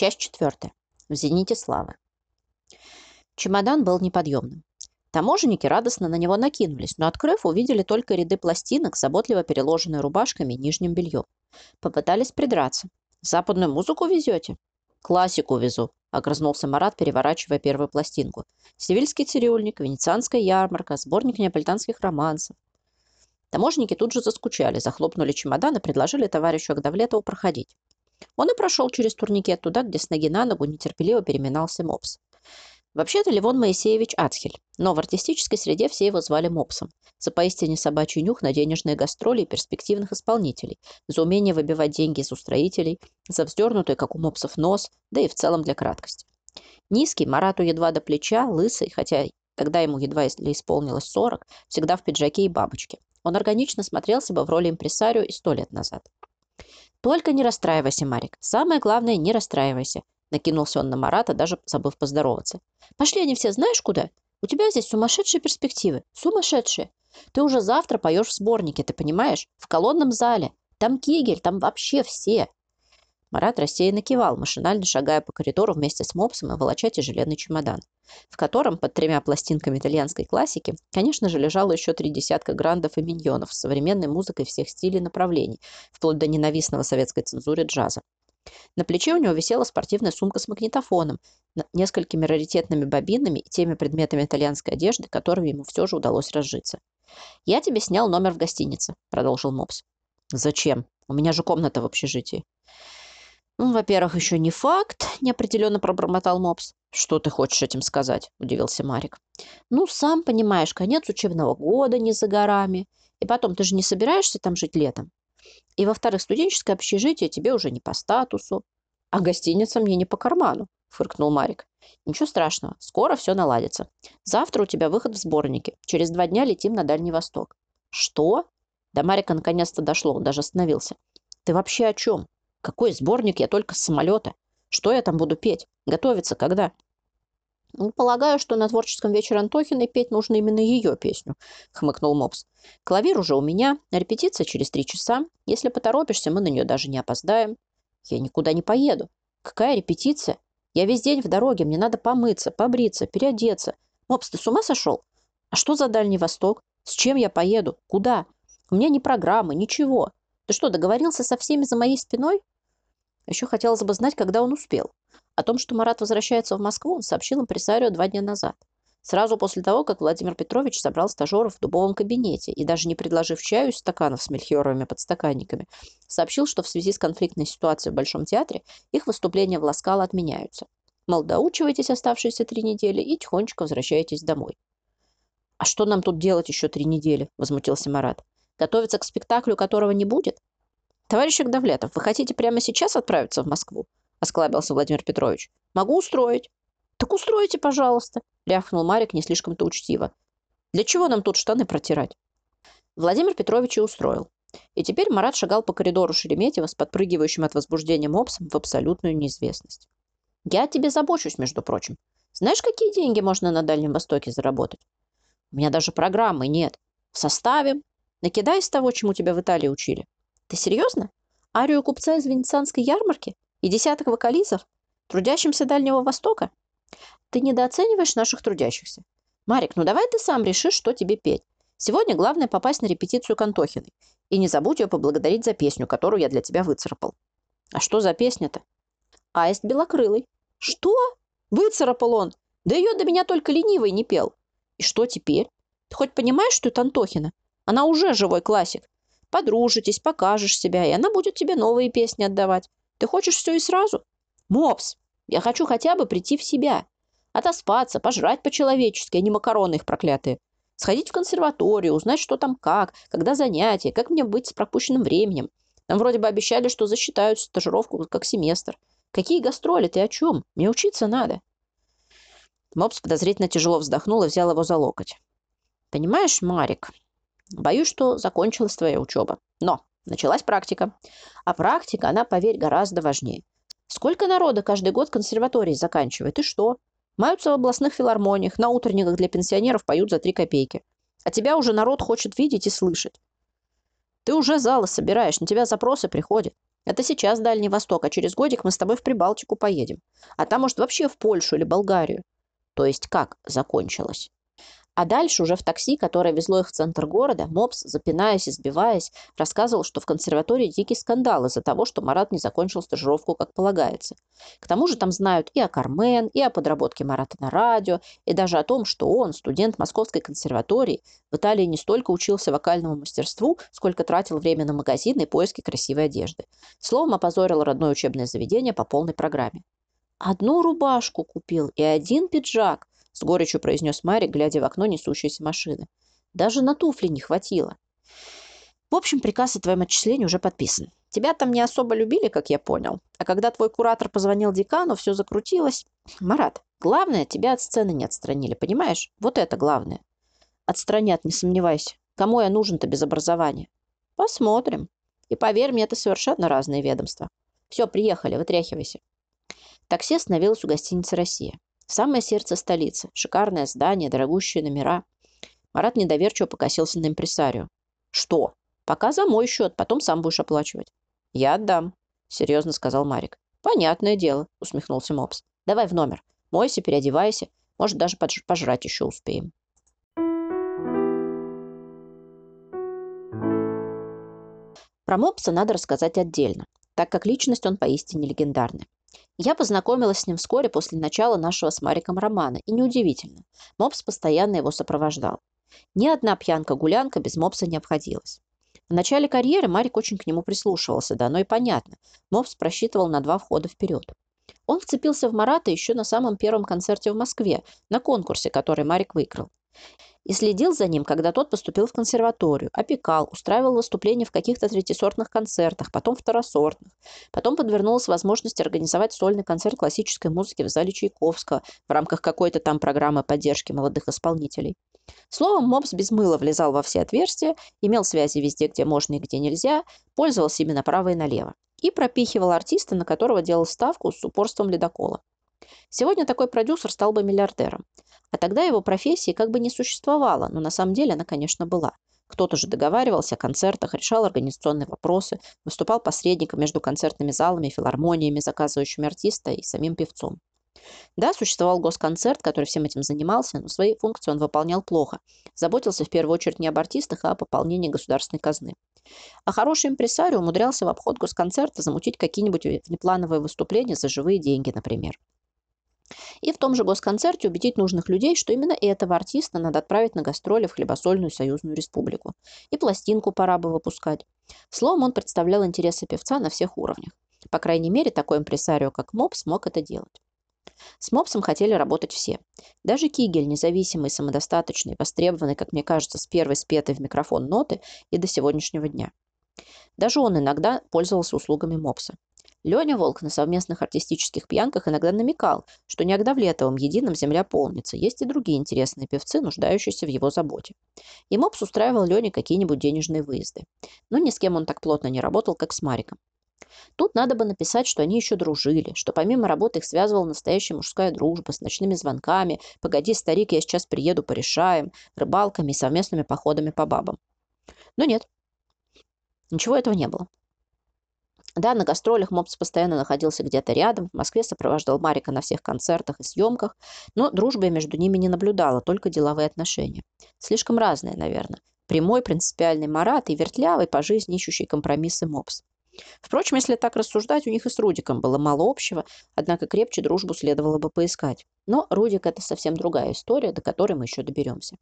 Часть четвертая. В зените славы. Чемодан был неподъемным. Таможенники радостно на него накинулись, но, открыв, увидели только ряды пластинок, заботливо переложенные рубашками и нижним бельем. Попытались придраться. «Западную музыку везете?» «Классику везу», — огрызнулся Марат, переворачивая первую пластинку. «Севильский цирюльник, венецианская ярмарка, сборник неаполитанских романсов». Таможенники тут же заскучали, захлопнули чемодан и предложили товарищу Агдавлетову проходить. Он и прошел через турникет туда, где с ноги на ногу нетерпеливо переминался мопс. Вообще-то Левон Моисеевич Ацхель, но в артистической среде все его звали мопсом. За поистине собачий нюх на денежные гастроли и перспективных исполнителей, за умение выбивать деньги из устроителей, за вздернутый, как у мопсов, нос, да и в целом для краткости. Низкий, Марату едва до плеча, лысый, хотя тогда ему едва исполнилось 40, всегда в пиджаке и бабочке. Он органично смотрелся бы в роли импресарио и сто лет назад. «Только не расстраивайся, Марик. Самое главное, не расстраивайся», — накинулся он на Марата, даже забыв поздороваться. «Пошли они все знаешь куда? У тебя здесь сумасшедшие перспективы. Сумасшедшие. Ты уже завтра поешь в сборнике, ты понимаешь? В колонном зале. Там Кегель, там вообще все. Марат рассеянно кивал, машинально шагая по коридору вместе с мопсом и волоча тяжеленный чемодан, в котором под тремя пластинками итальянской классики, конечно же, лежало еще три десятка грандов и миньонов с современной музыкой всех стилей и направлений, вплоть до ненавистного советской цензуре джаза. На плече у него висела спортивная сумка с магнитофоном, несколькими раритетными бобинами и теми предметами итальянской одежды, которыми ему все же удалось разжиться. «Я тебе снял номер в гостинице», — продолжил Мопс. «Зачем? У меня же комната в общежитии». «Ну, во-первых, еще не факт», — неопределенно пробормотал Мопс. «Что ты хочешь этим сказать?» — удивился Марик. «Ну, сам понимаешь, конец учебного года не за горами. И потом, ты же не собираешься там жить летом? И, во-вторых, студенческое общежитие тебе уже не по статусу. А гостиница мне не по карману», — фыркнул Марик. «Ничего страшного, скоро все наладится. Завтра у тебя выход в сборнике. Через два дня летим на Дальний Восток». «Что?» До Марика наконец-то дошло, он даже остановился. «Ты вообще о чем?» Какой сборник? Я только с самолета. Что я там буду петь? Готовиться когда? Ну, полагаю, что на творческом вечере Антохиной петь нужно именно ее песню, хмыкнул Мопс. Клавир уже у меня, репетиция через три часа. Если поторопишься, мы на нее даже не опоздаем. Я никуда не поеду. Какая репетиция? Я весь день в дороге, мне надо помыться, побриться, переодеться. Мопс, ты с ума сошел? А что за Дальний Восток? С чем я поеду? Куда? У меня ни программы, ничего. Ты что, договорился со всеми за моей спиной? Еще хотелось бы знать, когда он успел. О том, что Марат возвращается в Москву, он сообщил импресарио два дня назад. Сразу после того, как Владимир Петрович собрал стажеров в дубовом кабинете и даже не предложив чаю из стаканов с мельхиоровыми подстаканниками, сообщил, что в связи с конфликтной ситуацией в Большом театре их выступления в Ласкало отменяются. Мол, доучивайтесь оставшиеся три недели и тихонечко возвращайтесь домой. «А что нам тут делать еще три недели?» – возмутился Марат. Готовиться к спектаклю, которого не будет? Товарищ Агдавлетов, вы хотите прямо сейчас отправиться в Москву? Осклабился Владимир Петрович. Могу устроить. Так устройте, пожалуйста, рявкнул Марик не слишком-то учтиво. Для чего нам тут штаны протирать? Владимир Петрович и устроил. И теперь Марат шагал по коридору Шереметьева с подпрыгивающим от возбуждения мопсом в абсолютную неизвестность. «Я тебе забочусь, между прочим. Знаешь, какие деньги можно на Дальнем Востоке заработать? У меня даже программы нет. Составим, Накидай из того, чему тебя в Италии учили. Ты серьезно? Арию купца из венецианской ярмарки? И десяток вокализов? Трудящимся Дальнего Востока? Ты недооцениваешь наших трудящихся. Марик, ну давай ты сам решишь, что тебе петь. Сегодня главное попасть на репетицию к Антохиной. И не забудь ее поблагодарить за песню, которую я для тебя выцарапал. А что за песня-то? Аист белокрылый. Что? Выцарапал он. Да ее до меня только ленивый не пел. И что теперь? Ты хоть понимаешь, что это Антохина? Она уже живой классик. Подружитесь, покажешь себя, и она будет тебе новые песни отдавать. Ты хочешь все и сразу? Мопс, я хочу хотя бы прийти в себя. Отоспаться, пожрать по-человечески, а не макароны их проклятые. Сходить в консерваторию, узнать, что там как, когда занятия, как мне быть с пропущенным временем. Нам вроде бы обещали, что засчитают стажировку как семестр. Какие гастроли, ты о чем? Мне учиться надо. Мопс подозрительно тяжело вздохнул и взял его за локоть. Понимаешь, Марик, Боюсь, что закончилась твоя учеба. Но началась практика. А практика, она, поверь, гораздо важнее. Сколько народа каждый год консерватории заканчивает? И что? Маются в областных филармониях, на утренниках для пенсионеров поют за три копейки. А тебя уже народ хочет видеть и слышать. Ты уже залы собираешь, на тебя запросы приходят. Это сейчас Дальний Восток, а через годик мы с тобой в Прибалтику поедем. А там, может, вообще в Польшу или Болгарию. То есть как закончилось? А дальше уже в такси, которое везло их в центр города, Мопс, запинаясь и сбиваясь, рассказывал, что в консерватории дикий скандал из-за того, что Марат не закончил стажировку, как полагается. К тому же там знают и о Кармен, и о подработке Марата на радио, и даже о том, что он, студент Московской консерватории, в Италии не столько учился вокальному мастерству, сколько тратил время на магазины и поиски красивой одежды. Словом, опозорил родное учебное заведение по полной программе. Одну рубашку купил и один пиджак, — с горечью произнес Марик, глядя в окно несущейся машины. «Даже на туфли не хватило». «В общем, приказ о твоем отчислении уже подписан. Тебя там не особо любили, как я понял. А когда твой куратор позвонил декану, все закрутилось. Марат, главное, тебя от сцены не отстранили, понимаешь? Вот это главное. Отстранят, не сомневайся. Кому я нужен-то без образования? Посмотрим. И поверь мне, это совершенно разные ведомства. Все, приехали, вытряхивайся. Такси остановилось у гостиницы «Россия». Самое сердце столицы. Шикарное здание, дорогущие номера. Марат недоверчиво покосился на импресарио. «Что? Пока за мой счет, потом сам будешь оплачивать». «Я отдам», — серьезно сказал Марик. «Понятное дело», — усмехнулся Мопс. «Давай в номер. Мойся, переодевайся. Может, даже пожрать еще успеем». Про Мопса надо рассказать отдельно, так как личность он поистине легендарная. Я познакомилась с ним вскоре после начала нашего с Мариком романа, и неудивительно, Мопс постоянно его сопровождал. Ни одна пьянка-гулянка без Мопса не обходилась. В начале карьеры Марик очень к нему прислушивался, да, но и понятно, Мопс просчитывал на два входа вперед. Он вцепился в Марата еще на самом первом концерте в Москве, на конкурсе, который Марик выиграл и следил за ним, когда тот поступил в консерваторию, опекал, устраивал выступления в каких-то третисортных концертах, потом второсортных. Потом подвернулась возможность организовать сольный концерт классической музыки в зале Чайковского в рамках какой-то там программы поддержки молодых исполнителей. Словом, Мопс без мыла влезал во все отверстия, имел связи везде, где можно и где нельзя, пользовался ими направо и налево. И пропихивал артиста, на которого делал ставку с упорством ледокола. Сегодня такой продюсер стал бы миллиардером. А тогда его профессии как бы не существовало, но на самом деле она, конечно, была. Кто-то же договаривался о концертах, решал организационные вопросы, выступал посредником между концертными залами, филармониями, заказывающими артиста и самим певцом. Да, существовал госконцерт, который всем этим занимался, но свои функции он выполнял плохо. Заботился в первую очередь не об артистах, а о пополнении государственной казны. А хороший импресарио умудрялся в обход госконцерта замутить какие-нибудь внеплановые выступления за живые деньги, например. И в том же госконцерте убедить нужных людей, что именно этого артиста надо отправить на гастроли в Хлебосольную союзную республику. И пластинку пора бы выпускать. Словом, он представлял интересы певца на всех уровнях. По крайней мере, такой импресарио, как Мопс, смог это делать. С Мопсом хотели работать все. Даже Кигель, независимый, самодостаточный, востребованный, как мне кажется, с первой спетой в микрофон ноты и до сегодняшнего дня. Даже он иногда пользовался услугами Мопса. Леня Волк на совместных артистических пьянках иногда намекал, что не Агдавлетовым единым земля полнится, есть и другие интересные певцы, нуждающиеся в его заботе. И Мопс устраивал Лене какие-нибудь денежные выезды. Но ни с кем он так плотно не работал, как с Мариком. Тут надо бы написать, что они еще дружили, что помимо работы их связывала настоящая мужская дружба с ночными звонками «Погоди, старик, я сейчас приеду, порешаем», рыбалками и совместными походами по бабам. Но нет, ничего этого не было. Да, на гастролях Мопс постоянно находился где-то рядом, в Москве сопровождал Марика на всех концертах и съемках, но дружбы между ними не наблюдала, только деловые отношения. Слишком разные, наверное. Прямой, принципиальный Марат и вертлявый, по жизни ищущий компромиссы Мопс. Впрочем, если так рассуждать, у них и с Рудиком было мало общего, однако крепче дружбу следовало бы поискать. Но Рудик – это совсем другая история, до которой мы еще доберемся.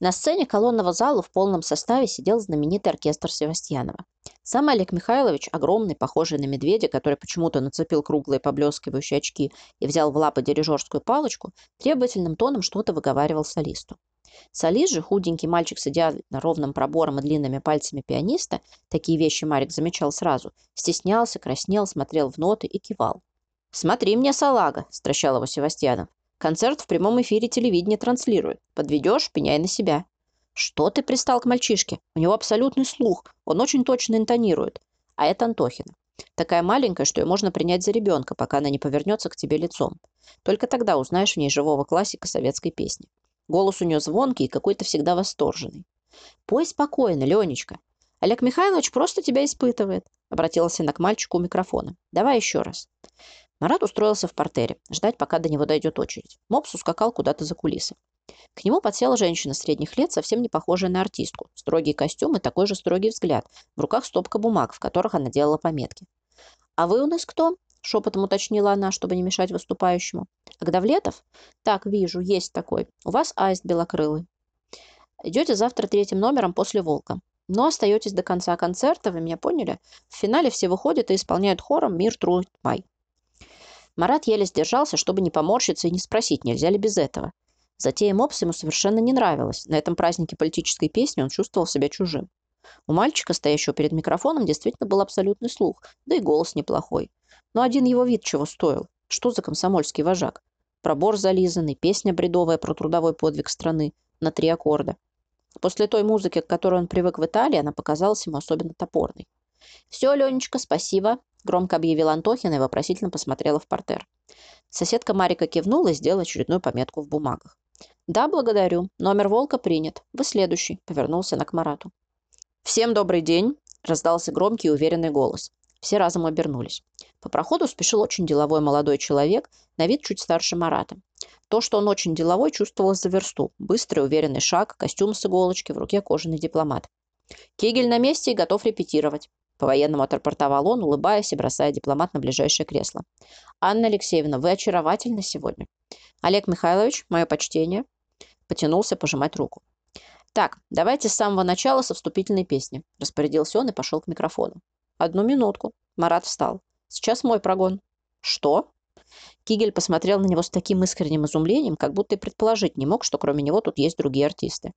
На сцене колонного зала в полном составе сидел знаменитый оркестр Севастьянова. Сам Олег Михайлович, огромный, похожий на медведя, который почему-то нацепил круглые поблескивающие очки и взял в лапы дирижерскую палочку, требовательным тоном что-то выговаривал солисту. Солист же, худенький мальчик с идеально ровным пробором и длинными пальцами пианиста, такие вещи Марик замечал сразу, стеснялся, краснел, смотрел в ноты и кивал. «Смотри мне, салага!» – стращал его Севастьянов. Концерт в прямом эфире телевидение транслирует. Подведешь, пеняй на себя. Что ты пристал к мальчишке? У него абсолютный слух. Он очень точно интонирует. А это Антохина. Такая маленькая, что ее можно принять за ребенка, пока она не повернется к тебе лицом. Только тогда узнаешь в ней живого классика советской песни. Голос у нее звонкий и какой-то всегда восторженный. «Пой спокойно, Ленечка. Олег Михайлович просто тебя испытывает», — обратилась она к мальчику у микрофона. «Давай еще раз». Марат устроился в портере, ждать, пока до него дойдет очередь. Мопс ускакал куда-то за кулисы. К нему подсела женщина средних лет, совсем не похожая на артистку. Строгий костюм и такой же строгий взгляд. В руках стопка бумаг, в которых она делала пометки. «А вы у нас кто?» – шепотом уточнила она, чтобы не мешать выступающему. «Агдавлетов?» «Так, вижу, есть такой. У вас аист белокрылый. Идете завтра третьим номером после «Волка». Но остаетесь до конца концерта, вы меня поняли? В финале все выходят и исполняют хором «Мир, труд, май». Марат еле сдержался, чтобы не поморщиться и не спросить, нельзя ли без этого. Затея мопс ему совершенно не нравилась. На этом празднике политической песни он чувствовал себя чужим. У мальчика, стоящего перед микрофоном, действительно был абсолютный слух, да и голос неплохой. Но один его вид чего стоил. Что за комсомольский вожак? Пробор зализанный, песня бредовая про трудовой подвиг страны на три аккорда. После той музыки, к которой он привык в Италии, она показалась ему особенно топорной. «Все, Ленечка, спасибо», — громко объявил Антохина и вопросительно посмотрела в портер. Соседка Марика кивнула и сделала очередную пометку в бумагах. «Да, благодарю. Номер волка принят. Вы следующий», — повернулся она к Марату. «Всем добрый день», — раздался громкий и уверенный голос. Все разом обернулись. По проходу спешил очень деловой молодой человек, на вид чуть старше Марата. То, что он очень деловой, чувствовалось за версту. Быстрый, уверенный шаг, костюм с иголочки, в руке кожаный дипломат. Кегель на месте и готов репетировать. По-военному отрапортовал он, улыбаясь и бросая дипломат на ближайшее кресло. «Анна Алексеевна, вы очаровательны сегодня». «Олег Михайлович, мое почтение». Потянулся пожимать руку. «Так, давайте с самого начала со вступительной песни», – распорядился он и пошел к микрофону. «Одну минутку». Марат встал. «Сейчас мой прогон». «Что?» Кигель посмотрел на него с таким искренним изумлением, как будто и предположить не мог, что кроме него тут есть другие артисты.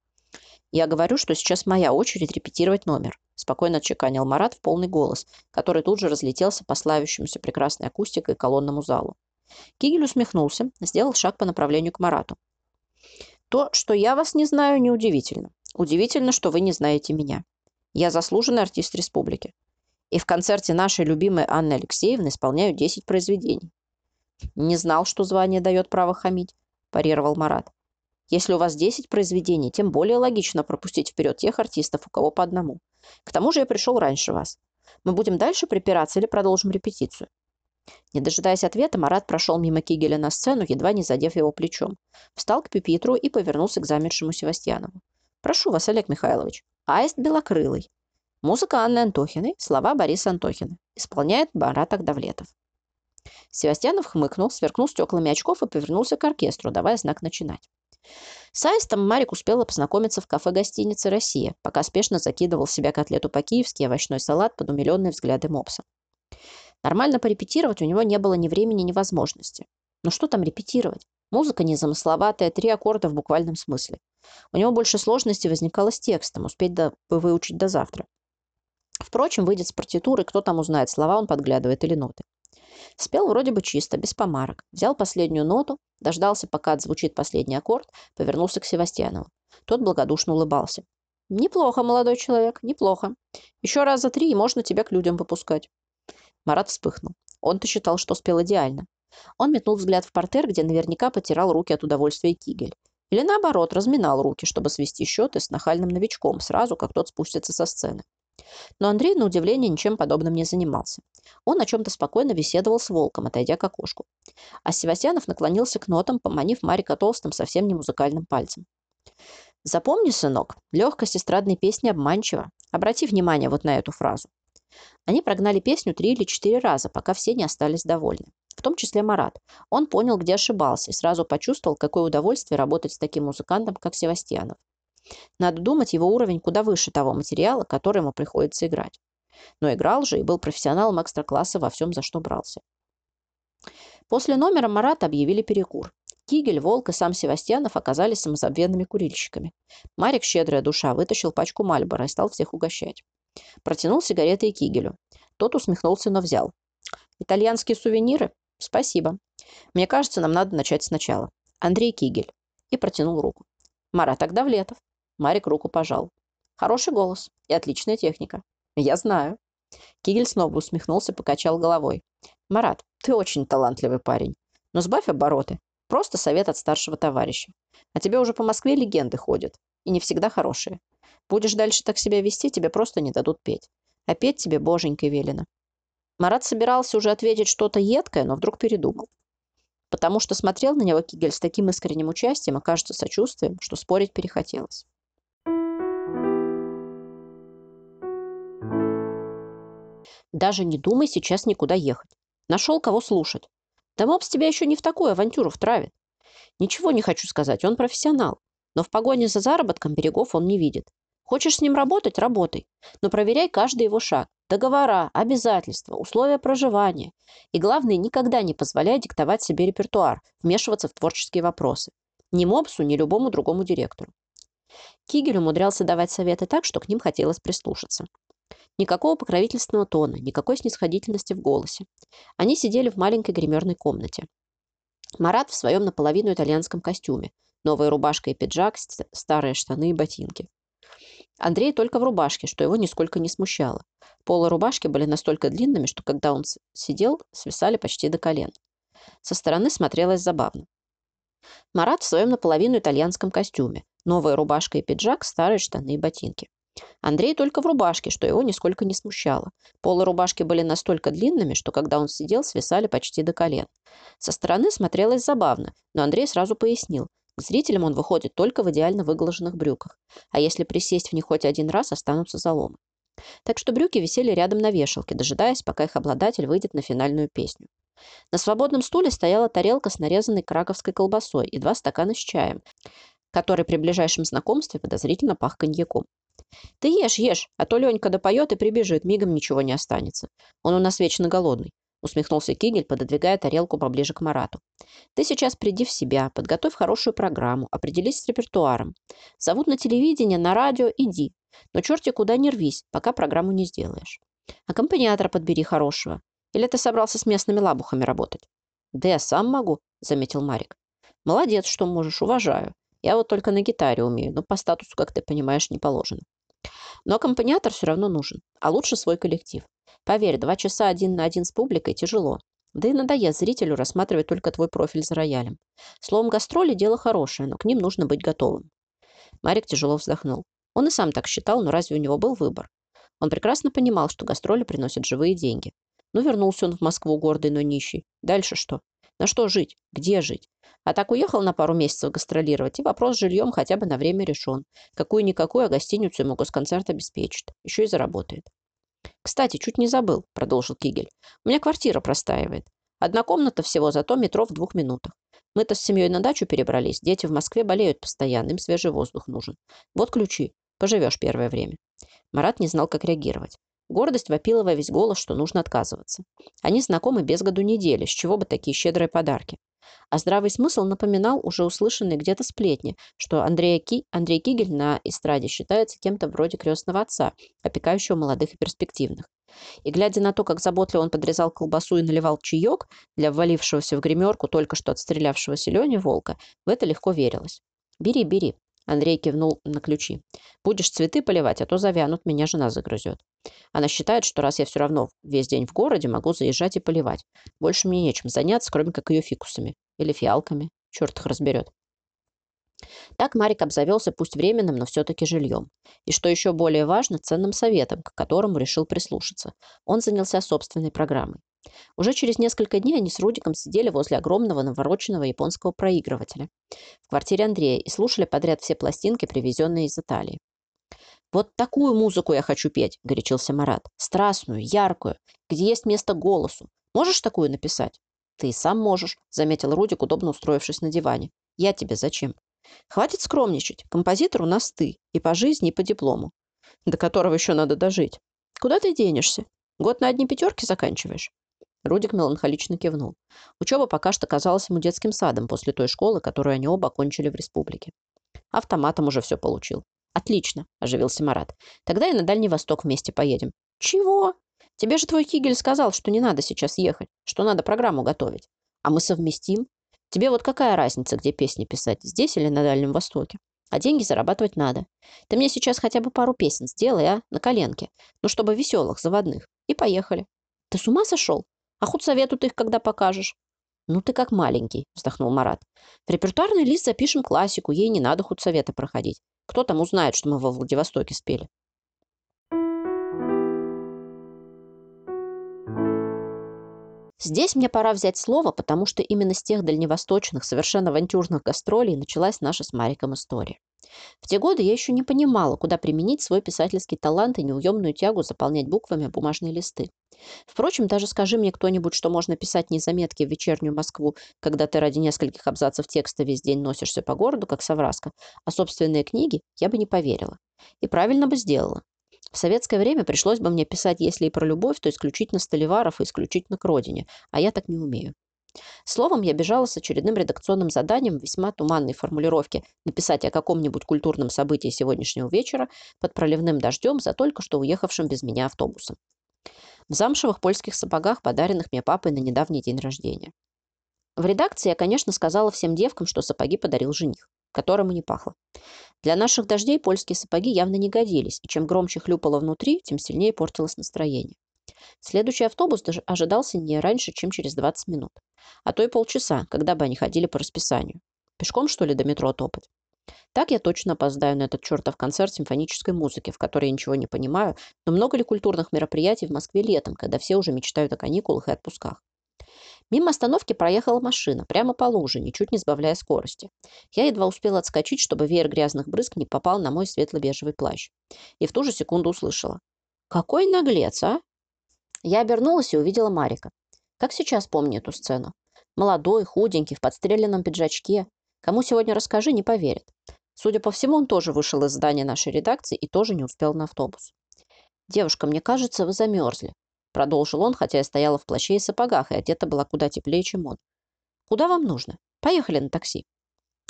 «Я говорю, что сейчас моя очередь репетировать номер», – спокойно отчеканил Марат в полный голос, который тут же разлетелся по славящемуся прекрасной акустикой колонному залу. Кигель усмехнулся, сделал шаг по направлению к Марату. «То, что я вас не знаю, неудивительно. Удивительно, что вы не знаете меня. Я заслуженный артист республики. И в концерте нашей любимой Анны Алексеевны исполняю 10 произведений». «Не знал, что звание дает право хамить», – парировал Марат. Если у вас 10 произведений, тем более логично пропустить вперед тех артистов, у кого по одному. К тому же я пришел раньше вас. Мы будем дальше припираться или продолжим репетицию?» Не дожидаясь ответа, Марат прошел мимо Кигеля на сцену, едва не задев его плечом. Встал к пюпитру и повернулся к замершему Севастьянову. «Прошу вас, Олег Михайлович. Аист белокрылый. Музыка Анны Антохиной, слова Бориса Антохина. Исполняет Барат Агдавлетов». Севастьянов хмыкнул, сверкнул стеклами очков и повернулся к оркестру, давая знак начинать. С Аистом Марик успела познакомиться в кафе гостиницы «Россия», пока спешно закидывал в себя котлету по-киевски и овощной салат под умиленные взгляды мопса. Нормально порепетировать у него не было ни времени, ни возможности. Но что там репетировать? Музыка незамысловатая, три аккорда в буквальном смысле. У него больше сложностей возникало с текстом, успеть до, выучить до завтра. Впрочем, выйдет с партитуры, кто там узнает, слова он подглядывает или ноты. Спел вроде бы чисто, без помарок. Взял последнюю ноту, дождался, пока отзвучит последний аккорд, повернулся к Севастьянову. Тот благодушно улыбался. «Неплохо, молодой человек, неплохо. Еще раз за три, и можно тебя к людям выпускать». Марат вспыхнул. Он-то считал, что спел идеально. Он метнул взгляд в портер, где наверняка потирал руки от удовольствия Кигель. Или наоборот, разминал руки, чтобы свести счеты с нахальным новичком, сразу как тот спустится со сцены. Но Андрей, на удивление, ничем подобным не занимался. Он о чем-то спокойно беседовал с волком, отойдя к окошку. А Севастьянов наклонился к нотам, поманив Марика толстым, совсем не музыкальным пальцем. «Запомни, сынок, легкость эстрадной песни обманчива. Обрати внимание вот на эту фразу». Они прогнали песню три или четыре раза, пока все не остались довольны. В том числе Марат. Он понял, где ошибался, и сразу почувствовал, какое удовольствие работать с таким музыкантом, как Севастьянов. Надо думать, его уровень куда выше того материала, который ему приходится играть. Но играл же и был профессионалом экстра-класса во всем, за что брался. После номера Марата объявили перекур. Кигель, Волк и сам Севастьянов оказались самозабвенными курильщиками. Марик, щедрая душа, вытащил пачку Мальбора и стал всех угощать. Протянул сигареты и Кигелю. Тот усмехнулся, но взял. «Итальянские сувениры? Спасибо. Мне кажется, нам надо начать сначала. Андрей Кигель». И протянул руку. «Марат Агдавлетов». Марик руку пожал. Хороший голос и отличная техника. Я знаю. Кигель снова усмехнулся, покачал головой. Марат, ты очень талантливый парень. Но сбавь обороты. Просто совет от старшего товарища. А тебе уже по Москве легенды ходят. И не всегда хорошие. Будешь дальше так себя вести, тебе просто не дадут петь. А петь тебе боженькой велено. Марат собирался уже ответить что-то едкое, но вдруг передумал. Потому что смотрел на него Кигель с таким искренним участием и, кажется, сочувствием, что спорить перехотелось. Даже не думай сейчас никуда ехать. Нашел кого слушать. Да мопс тебя еще не в такую авантюру втравит. Ничего не хочу сказать, он профессионал. Но в погоне за заработком берегов он не видит. Хочешь с ним работать – работай. Но проверяй каждый его шаг. Договора, обязательства, условия проживания. И главное, никогда не позволяй диктовать себе репертуар, вмешиваться в творческие вопросы. Ни Мопсу, ни любому другому директору. Кигель умудрялся давать советы так, что к ним хотелось прислушаться. Никакого покровительственного тона, никакой снисходительности в голосе. Они сидели в маленькой гримерной комнате. Марат в своем наполовину итальянском костюме. Новая рубашка и пиджак, старые штаны и ботинки. Андрей только в рубашке, что его нисколько не смущало. Полы рубашки были настолько длинными, что когда он сидел, свисали почти до колен. Со стороны смотрелось забавно. Марат в своем наполовину итальянском костюме. Новая рубашка и пиджак, старые штаны и ботинки. Андрей только в рубашке, что его нисколько не смущало. Полы рубашки были настолько длинными, что когда он сидел, свисали почти до колен. Со стороны смотрелось забавно, но Андрей сразу пояснил. К зрителям он выходит только в идеально выглаженных брюках, а если присесть в них хоть один раз, останутся заломы. Так что брюки висели рядом на вешалке, дожидаясь, пока их обладатель выйдет на финальную песню. На свободном стуле стояла тарелка с нарезанной краковской колбасой и два стакана с чаем, который при ближайшем знакомстве подозрительно пах коньяком. «Ты ешь, ешь, а то Ленька допоет и прибежит, мигом ничего не останется. Он у нас вечно голодный усмехнулся Кигель, пододвигая тарелку поближе к Марату. Ты сейчас приди в себя, подготовь хорошую программу, определись с репертуаром. Зовут на телевидение, на радио, иди. Но черти куда не рвись, пока программу не сделаешь. Аккомпаниатора подбери хорошего. Или ты собрался с местными лабухами работать? Да я сам могу, заметил Марик. Молодец, что можешь, уважаю. Я вот только на гитаре умею, но по статусу, как ты понимаешь, не положено. Но аккомпаниатор все равно нужен, а лучше свой коллектив. Поверь, два часа один на один с публикой тяжело. Да и надоест зрителю рассматривать только твой профиль за роялем. Словом, гастроли – дело хорошее, но к ним нужно быть готовым. Марик тяжело вздохнул. Он и сам так считал, но разве у него был выбор? Он прекрасно понимал, что гастроли приносят живые деньги. Ну, вернулся он в Москву гордый, но нищий. Дальше что? На что жить? Где жить? А так уехал на пару месяцев гастролировать, и вопрос с жильем хотя бы на время решен. Какую-никакую, а гостиницу ему госконцерт обеспечит. Еще и заработает. «Кстати, чуть не забыл», – продолжил Кигель. «У меня квартира простаивает. Одна комната всего, зато метро в двух минутах. Мы-то с семьей на дачу перебрались. Дети в Москве болеют постоянно, им свежий воздух нужен. Вот ключи. Поживешь первое время». Марат не знал, как реагировать. Гордость вопила во весь голос, что нужно отказываться. Они знакомы без году недели, с чего бы такие щедрые подарки. А здравый смысл напоминал уже услышанные где-то сплетни, что Андрей, Ки... Андрей Кигель на эстраде считается кем-то вроде крестного отца, опекающего молодых и перспективных. И глядя на то, как заботливо он подрезал колбасу и наливал чаек для ввалившегося в гримерку только что отстрелявшегося Лени Волка, в это легко верилось. «Бери, бери», Андрей кивнул на ключи. «Будешь цветы поливать, а то завянут, меня жена загрызет. Она считает, что раз я все равно весь день в городе, могу заезжать и поливать. Больше мне нечем заняться, кроме как ее фикусами. Или фиалками. Черт их разберет». Так Марик обзавелся пусть временным, но все-таки жильем. И что еще более важно, ценным советом, к которому решил прислушаться. Он занялся собственной программой. Уже через несколько дней они с Рудиком сидели возле огромного навороченного японского проигрывателя в квартире Андрея и слушали подряд все пластинки, привезенные из Италии. «Вот такую музыку я хочу петь», – горячился Марат. «Страстную, яркую, где есть место голосу. Можешь такую написать?» «Ты сам можешь», – заметил Рудик, удобно устроившись на диване. «Я тебе зачем?» «Хватит скромничать. Композитор у нас ты. И по жизни, и по диплому. До которого еще надо дожить. Куда ты денешься? Год на одни пятерки заканчиваешь?» Рудик меланхолично кивнул. Учеба пока что казалась ему детским садом после той школы, которую они оба окончили в республике. Автоматом уже все получил. «Отлично», – оживился Марат. «Тогда и на Дальний Восток вместе поедем». «Чего? Тебе же твой Кигель сказал, что не надо сейчас ехать, что надо программу готовить. А мы совместим. Тебе вот какая разница, где песни писать, здесь или на Дальнем Востоке? А деньги зарабатывать надо. Ты мне сейчас хотя бы пару песен сделай, а, на коленке. Ну, чтобы веселых, заводных. И поехали». «Ты с ума сошел? А худсовету ты их когда покажешь? Ну ты как маленький, вздохнул Марат. В репертуарный лист запишем классику, ей не надо худсовета проходить. Кто там узнает, что мы во Владивостоке спели? Здесь мне пора взять слово, потому что именно с тех дальневосточных, совершенно авантюрных гастролей началась наша с Мариком история. В те годы я еще не понимала, куда применить свой писательский талант и неуемную тягу заполнять буквами бумажные листы. Впрочем, даже скажи мне кто-нибудь, что можно писать не заметки в вечернюю Москву, когда ты ради нескольких абзацев текста весь день носишься по городу, как совраска, а собственные книги, я бы не поверила. И правильно бы сделала. В советское время пришлось бы мне писать, если и про любовь, то исключительно Столиваров и исключительно к родине, а я так не умею. Словом, я бежала с очередным редакционным заданием весьма туманной формулировки написать о каком-нибудь культурном событии сегодняшнего вечера под проливным дождем за только что уехавшим без меня автобусом. В замшевых польских сапогах, подаренных мне папой на недавний день рождения. В редакции я, конечно, сказала всем девкам, что сапоги подарил жених которым и не пахло. Для наших дождей польские сапоги явно не годились, и чем громче хлюпало внутри, тем сильнее портилось настроение. Следующий автобус ожидался не раньше, чем через 20 минут, а то и полчаса, когда бы они ходили по расписанию. Пешком, что ли, до метро топать? Так я точно опоздаю на этот чертов концерт симфонической музыки, в которой я ничего не понимаю, но много ли культурных мероприятий в Москве летом, когда все уже мечтают о каникулах и отпусках? Мимо остановки проехала машина, прямо по луже, ничуть не сбавляя скорости. Я едва успела отскочить, чтобы веер грязных брызг не попал на мой светло-бежевый плащ. И в ту же секунду услышала. «Какой наглец, а?» Я обернулась и увидела Марика. Как сейчас помню эту сцену. Молодой, худенький, в подстреленном пиджачке. Кому сегодня расскажи, не поверит. Судя по всему, он тоже вышел из здания нашей редакции и тоже не успел на автобус. «Девушка, мне кажется, вы замерзли», Продолжил он, хотя я стояла в плаще и сапогах, и одета была куда теплее, чем он. «Куда вам нужно? Поехали на такси».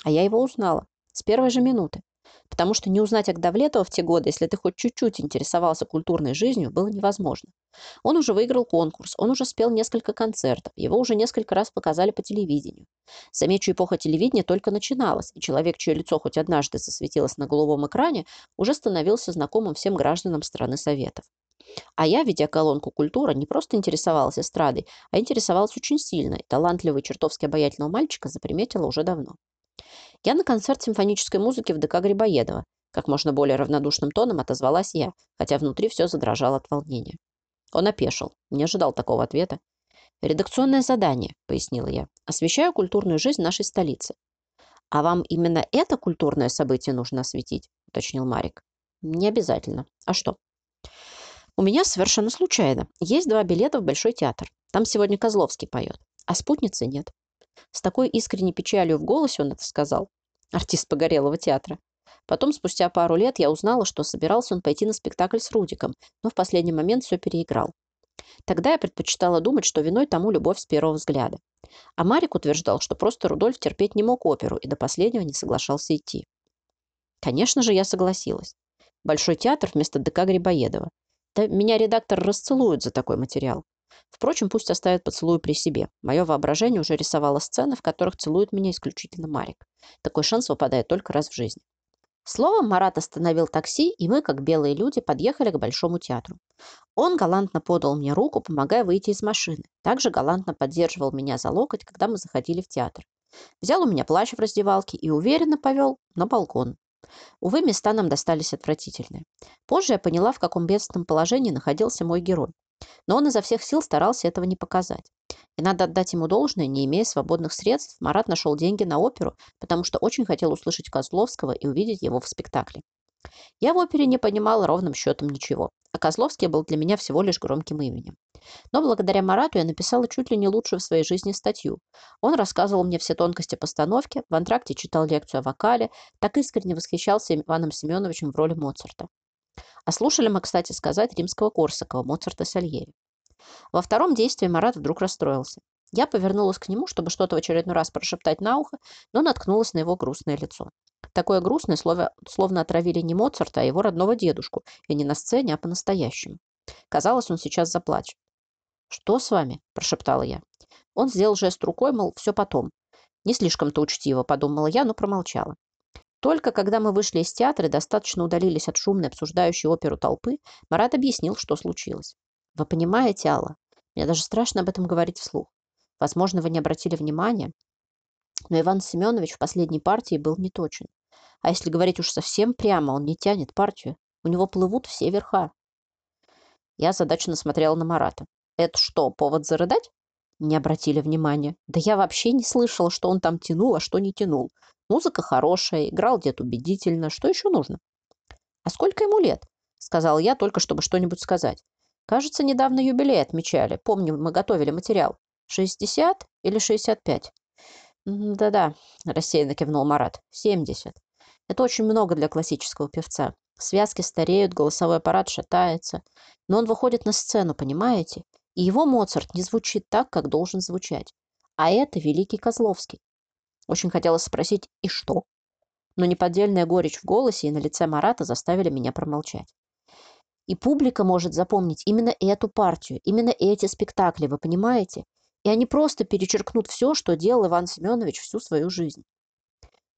А я его узнала. С первой же минуты. Потому что не узнать Агдавлетова в те годы, если ты хоть чуть-чуть интересовался культурной жизнью, было невозможно. Он уже выиграл конкурс, он уже спел несколько концертов, его уже несколько раз показали по телевидению. Замечу, эпоха телевидения только начиналась, и человек, чье лицо хоть однажды засветилось на голубом экране, уже становился знакомым всем гражданам страны Советов. А я, ведя колонку «Культура», не просто интересовалась эстрадой, а интересовалась очень сильно, и талантливого чертовски обаятельного мальчика заприметила уже давно. Я на концерт симфонической музыки в ДК Грибоедова, как можно более равнодушным тоном отозвалась я, хотя внутри все задрожало от волнения. Он опешил, не ожидал такого ответа. «Редакционное задание», — пояснила я, — «освещаю культурную жизнь нашей столицы». «А вам именно это культурное событие нужно осветить?» — уточнил Марик. «Не обязательно. А что?» У меня совершенно случайно. Есть два билета в Большой театр. Там сегодня Козловский поет, а спутницы нет. С такой искренней печалью в голосе он это сказал. Артист Погорелого театра. Потом, спустя пару лет, я узнала, что собирался он пойти на спектакль с Рудиком, но в последний момент все переиграл. Тогда я предпочитала думать, что виной тому любовь с первого взгляда. А Марик утверждал, что просто Рудольф терпеть не мог оперу и до последнего не соглашался идти. Конечно же, я согласилась. Большой театр вместо ДК Грибоедова. Да меня редактор расцелует за такой материал. Впрочем, пусть оставит поцелуй при себе. Мое воображение уже рисовало сцены, в которых целует меня исключительно Марик. Такой шанс выпадает только раз в жизни. Словом, Марат остановил такси, и мы, как белые люди, подъехали к Большому театру. Он галантно подал мне руку, помогая выйти из машины. Также галантно поддерживал меня за локоть, когда мы заходили в театр. Взял у меня плащ в раздевалке и уверенно повел на балкон. Увы, места нам достались отвратительные. Позже я поняла, в каком бедственном положении находился мой герой. Но он изо всех сил старался этого не показать. И надо отдать ему должное, не имея свободных средств, Марат нашел деньги на оперу, потому что очень хотел услышать Козловского и увидеть его в спектакле. Я в опере не понимала ровным счетом ничего, а Козловский был для меня всего лишь громким именем. Но благодаря Марату я написала чуть ли не лучшую в своей жизни статью. Он рассказывал мне все тонкости постановки, в антракте читал лекцию о вокале, так искренне восхищался Иваном Семеновичем в роли Моцарта. А слушали мы, кстати сказать, римского Корсакова, Моцарта Сальери. Во втором действии Марат вдруг расстроился. Я повернулась к нему, чтобы что-то в очередной раз прошептать на ухо, но наткнулась на его грустное лицо. Такое грустное, слово, словно отравили не Моцарта, а его родного дедушку, и не на сцене, а по-настоящему. Казалось, он сейчас заплачет. «Что с вами?» – прошептала я. Он сделал жест рукой, мол, все потом. Не слишком-то учтиво, подумала я, но промолчала. Только когда мы вышли из театра и достаточно удалились от шумной, обсуждающей оперу толпы, Марат объяснил, что случилось. «Вы понимаете, Алла, мне даже страшно об этом говорить вслух. Возможно, вы не обратили внимания, но Иван Семенович в последней партии был неточен. А если говорить уж совсем прямо, он не тянет партию. У него плывут все верха. Я задачно смотрела на Марата. Это что, повод зарыдать? Не обратили внимания. Да я вообще не слышала, что он там тянул, а что не тянул. Музыка хорошая, играл дед убедительно. Что еще нужно? А сколько ему лет? Сказал я, только чтобы что-нибудь сказать. Кажется, недавно юбилей отмечали. Помню, мы готовили материал. 60 или 65? Да-да, рассеянно кивнул Марат. 70. Это очень много для классического певца. Связки стареют, голосовой аппарат шатается. Но он выходит на сцену, понимаете? И его Моцарт не звучит так, как должен звучать. А это великий Козловский. Очень хотелось спросить «и что?». Но неподдельная горечь в голосе и на лице Марата заставили меня промолчать. И публика может запомнить именно эту партию, именно эти спектакли, вы понимаете? И они просто перечеркнут все, что делал Иван Семенович всю свою жизнь.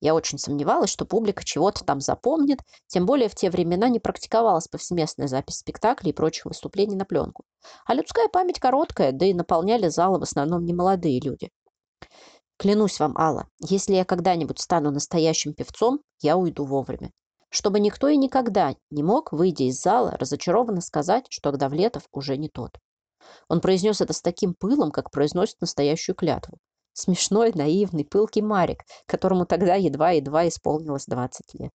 Я очень сомневалась, что публика чего-то там запомнит, тем более в те времена не практиковалась повсеместная запись спектаклей и прочих выступлений на пленку. А людская память короткая, да и наполняли залы в основном немолодые люди. Клянусь вам, Алла, если я когда-нибудь стану настоящим певцом, я уйду вовремя. Чтобы никто и никогда не мог, выйдя из зала, разочарованно сказать, что Агдавлетов уже не тот. Он произнес это с таким пылом, как произносит настоящую клятву. Смешной, наивный, пылкий Марик, которому тогда едва-едва исполнилось 20 лет.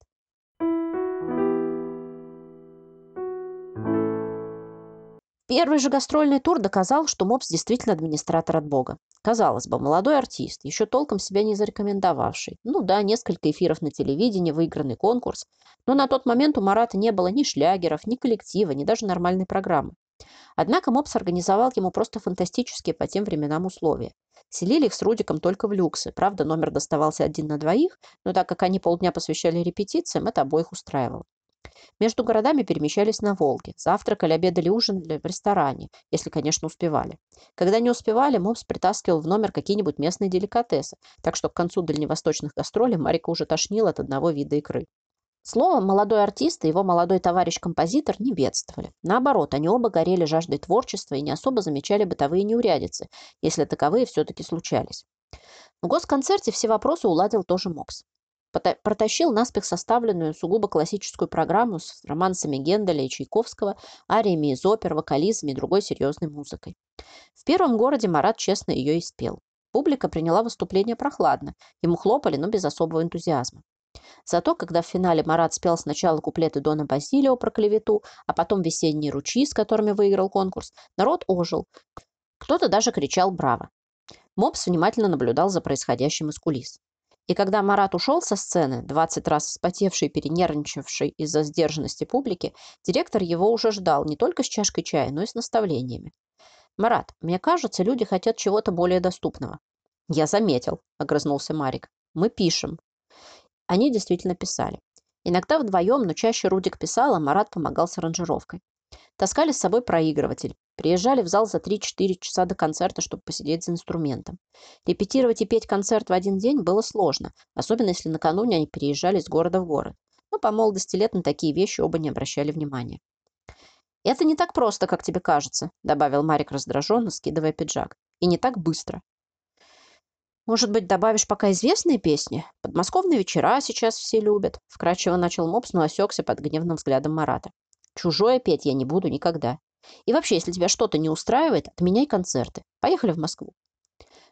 Первый же гастрольный тур доказал, что Мопс действительно администратор от бога. Казалось бы, молодой артист, еще толком себя не зарекомендовавший. Ну да, несколько эфиров на телевидении, выигранный конкурс. Но на тот момент у Марата не было ни шлягеров, ни коллектива, ни даже нормальной программы. Однако Мопс организовал ему просто фантастические по тем временам условия. Селили их с Рудиком только в люксы. Правда, номер доставался один на двоих, но так как они полдня посвящали репетициям, это обоих устраивало. Между городами перемещались на Волге. Завтракали, обедали, ужинали в ресторане, если, конечно, успевали. Когда не успевали, Мопс притаскивал в номер какие-нибудь местные деликатесы, так что к концу дальневосточных гастролей Марика уже тошнила от одного вида икры. Словом, молодой артист и его молодой товарищ-композитор не бедствовали. Наоборот, они оба горели жаждой творчества и не особо замечали бытовые неурядицы, если таковые все-таки случались. В госконцерте все вопросы уладил тоже Мокс. Протащил наспех составленную сугубо классическую программу с романсами Генделя и Чайковского, ариями из опер, вокализмом и другой серьезной музыкой. В первом городе Марат честно ее и спел. Публика приняла выступление прохладно, ему хлопали, но без особого энтузиазма. Зато, когда в финале Марат спел сначала куплеты Дона Базилио про клевету, а потом весенние ручьи, с которыми выиграл конкурс, народ ожил. Кто-то даже кричал «Браво!». Мопс внимательно наблюдал за происходящим из кулис. И когда Марат ушел со сцены, 20 раз вспотевший и перенервничавший из-за сдержанности публики, директор его уже ждал не только с чашкой чая, но и с наставлениями. «Марат, мне кажется, люди хотят чего-то более доступного». «Я заметил», — огрызнулся Марик. «Мы пишем. Они действительно писали. Иногда вдвоем, но чаще Рудик писал, а Марат помогал с аранжировкой. Таскали с собой проигрыватель. Приезжали в зал за 3-4 часа до концерта, чтобы посидеть за инструментом. Репетировать и петь концерт в один день было сложно, особенно если накануне они переезжали из города в город. Но по молодости лет на такие вещи оба не обращали внимания. «Это не так просто, как тебе кажется», — добавил Марик раздраженно, скидывая пиджак. «И не так быстро. Может быть, добавишь пока известные песни? Подмосковные вечера сейчас все любят. Вкрадчиво начал Мопс, но осекся под гневным взглядом Марата. Чужое петь я не буду никогда. И вообще, если тебя что-то не устраивает, отменяй концерты. Поехали в Москву.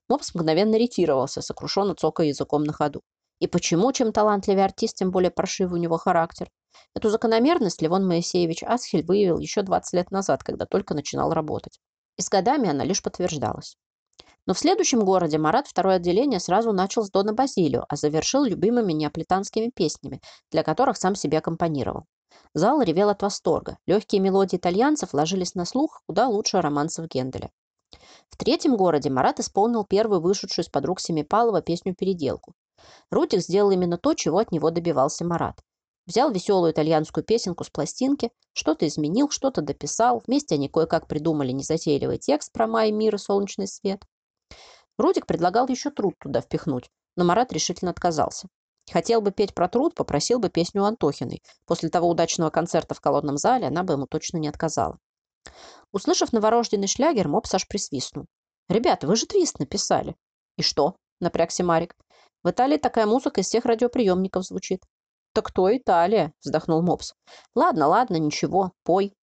Мопс мгновенно ретировался, сокрушенно цокая языком на ходу. И почему, чем талантливее артист, тем более паршивый у него характер? Эту закономерность Левон Моисеевич Асхель выявил еще 20 лет назад, когда только начинал работать. И с годами она лишь подтверждалась. Но в следующем городе Марат второе отделение сразу начал с Дона Базилио, а завершил любимыми неаполитанскими песнями, для которых сам себе аккомпанировал. Зал ревел от восторга. Легкие мелодии итальянцев ложились на слух куда лучше романсов Генделя. В третьем городе Марат исполнил первую вышедшую из подруг Семипалова песню «Переделку». Рутик сделал именно то, чего от него добивался Марат. Взял веселую итальянскую песенку с пластинки, что-то изменил, что-то дописал. Вместе они кое-как придумали незатейливый текст про май, мир и солнечный свет. Рудик предлагал еще труд туда впихнуть, но Марат решительно отказался. Хотел бы петь про труд, попросил бы песню Антохиной. После того удачного концерта в колодном зале она бы ему точно не отказала. Услышав новорожденный шлягер, Мопс аж присвистнул. «Ребята, вы же твист написали». «И что?» – напрягся Марик. «В Италии такая музыка из всех радиоприемников звучит. «Так кто Италия?» – вздохнул Мопс. «Ладно, ладно, ничего, пой».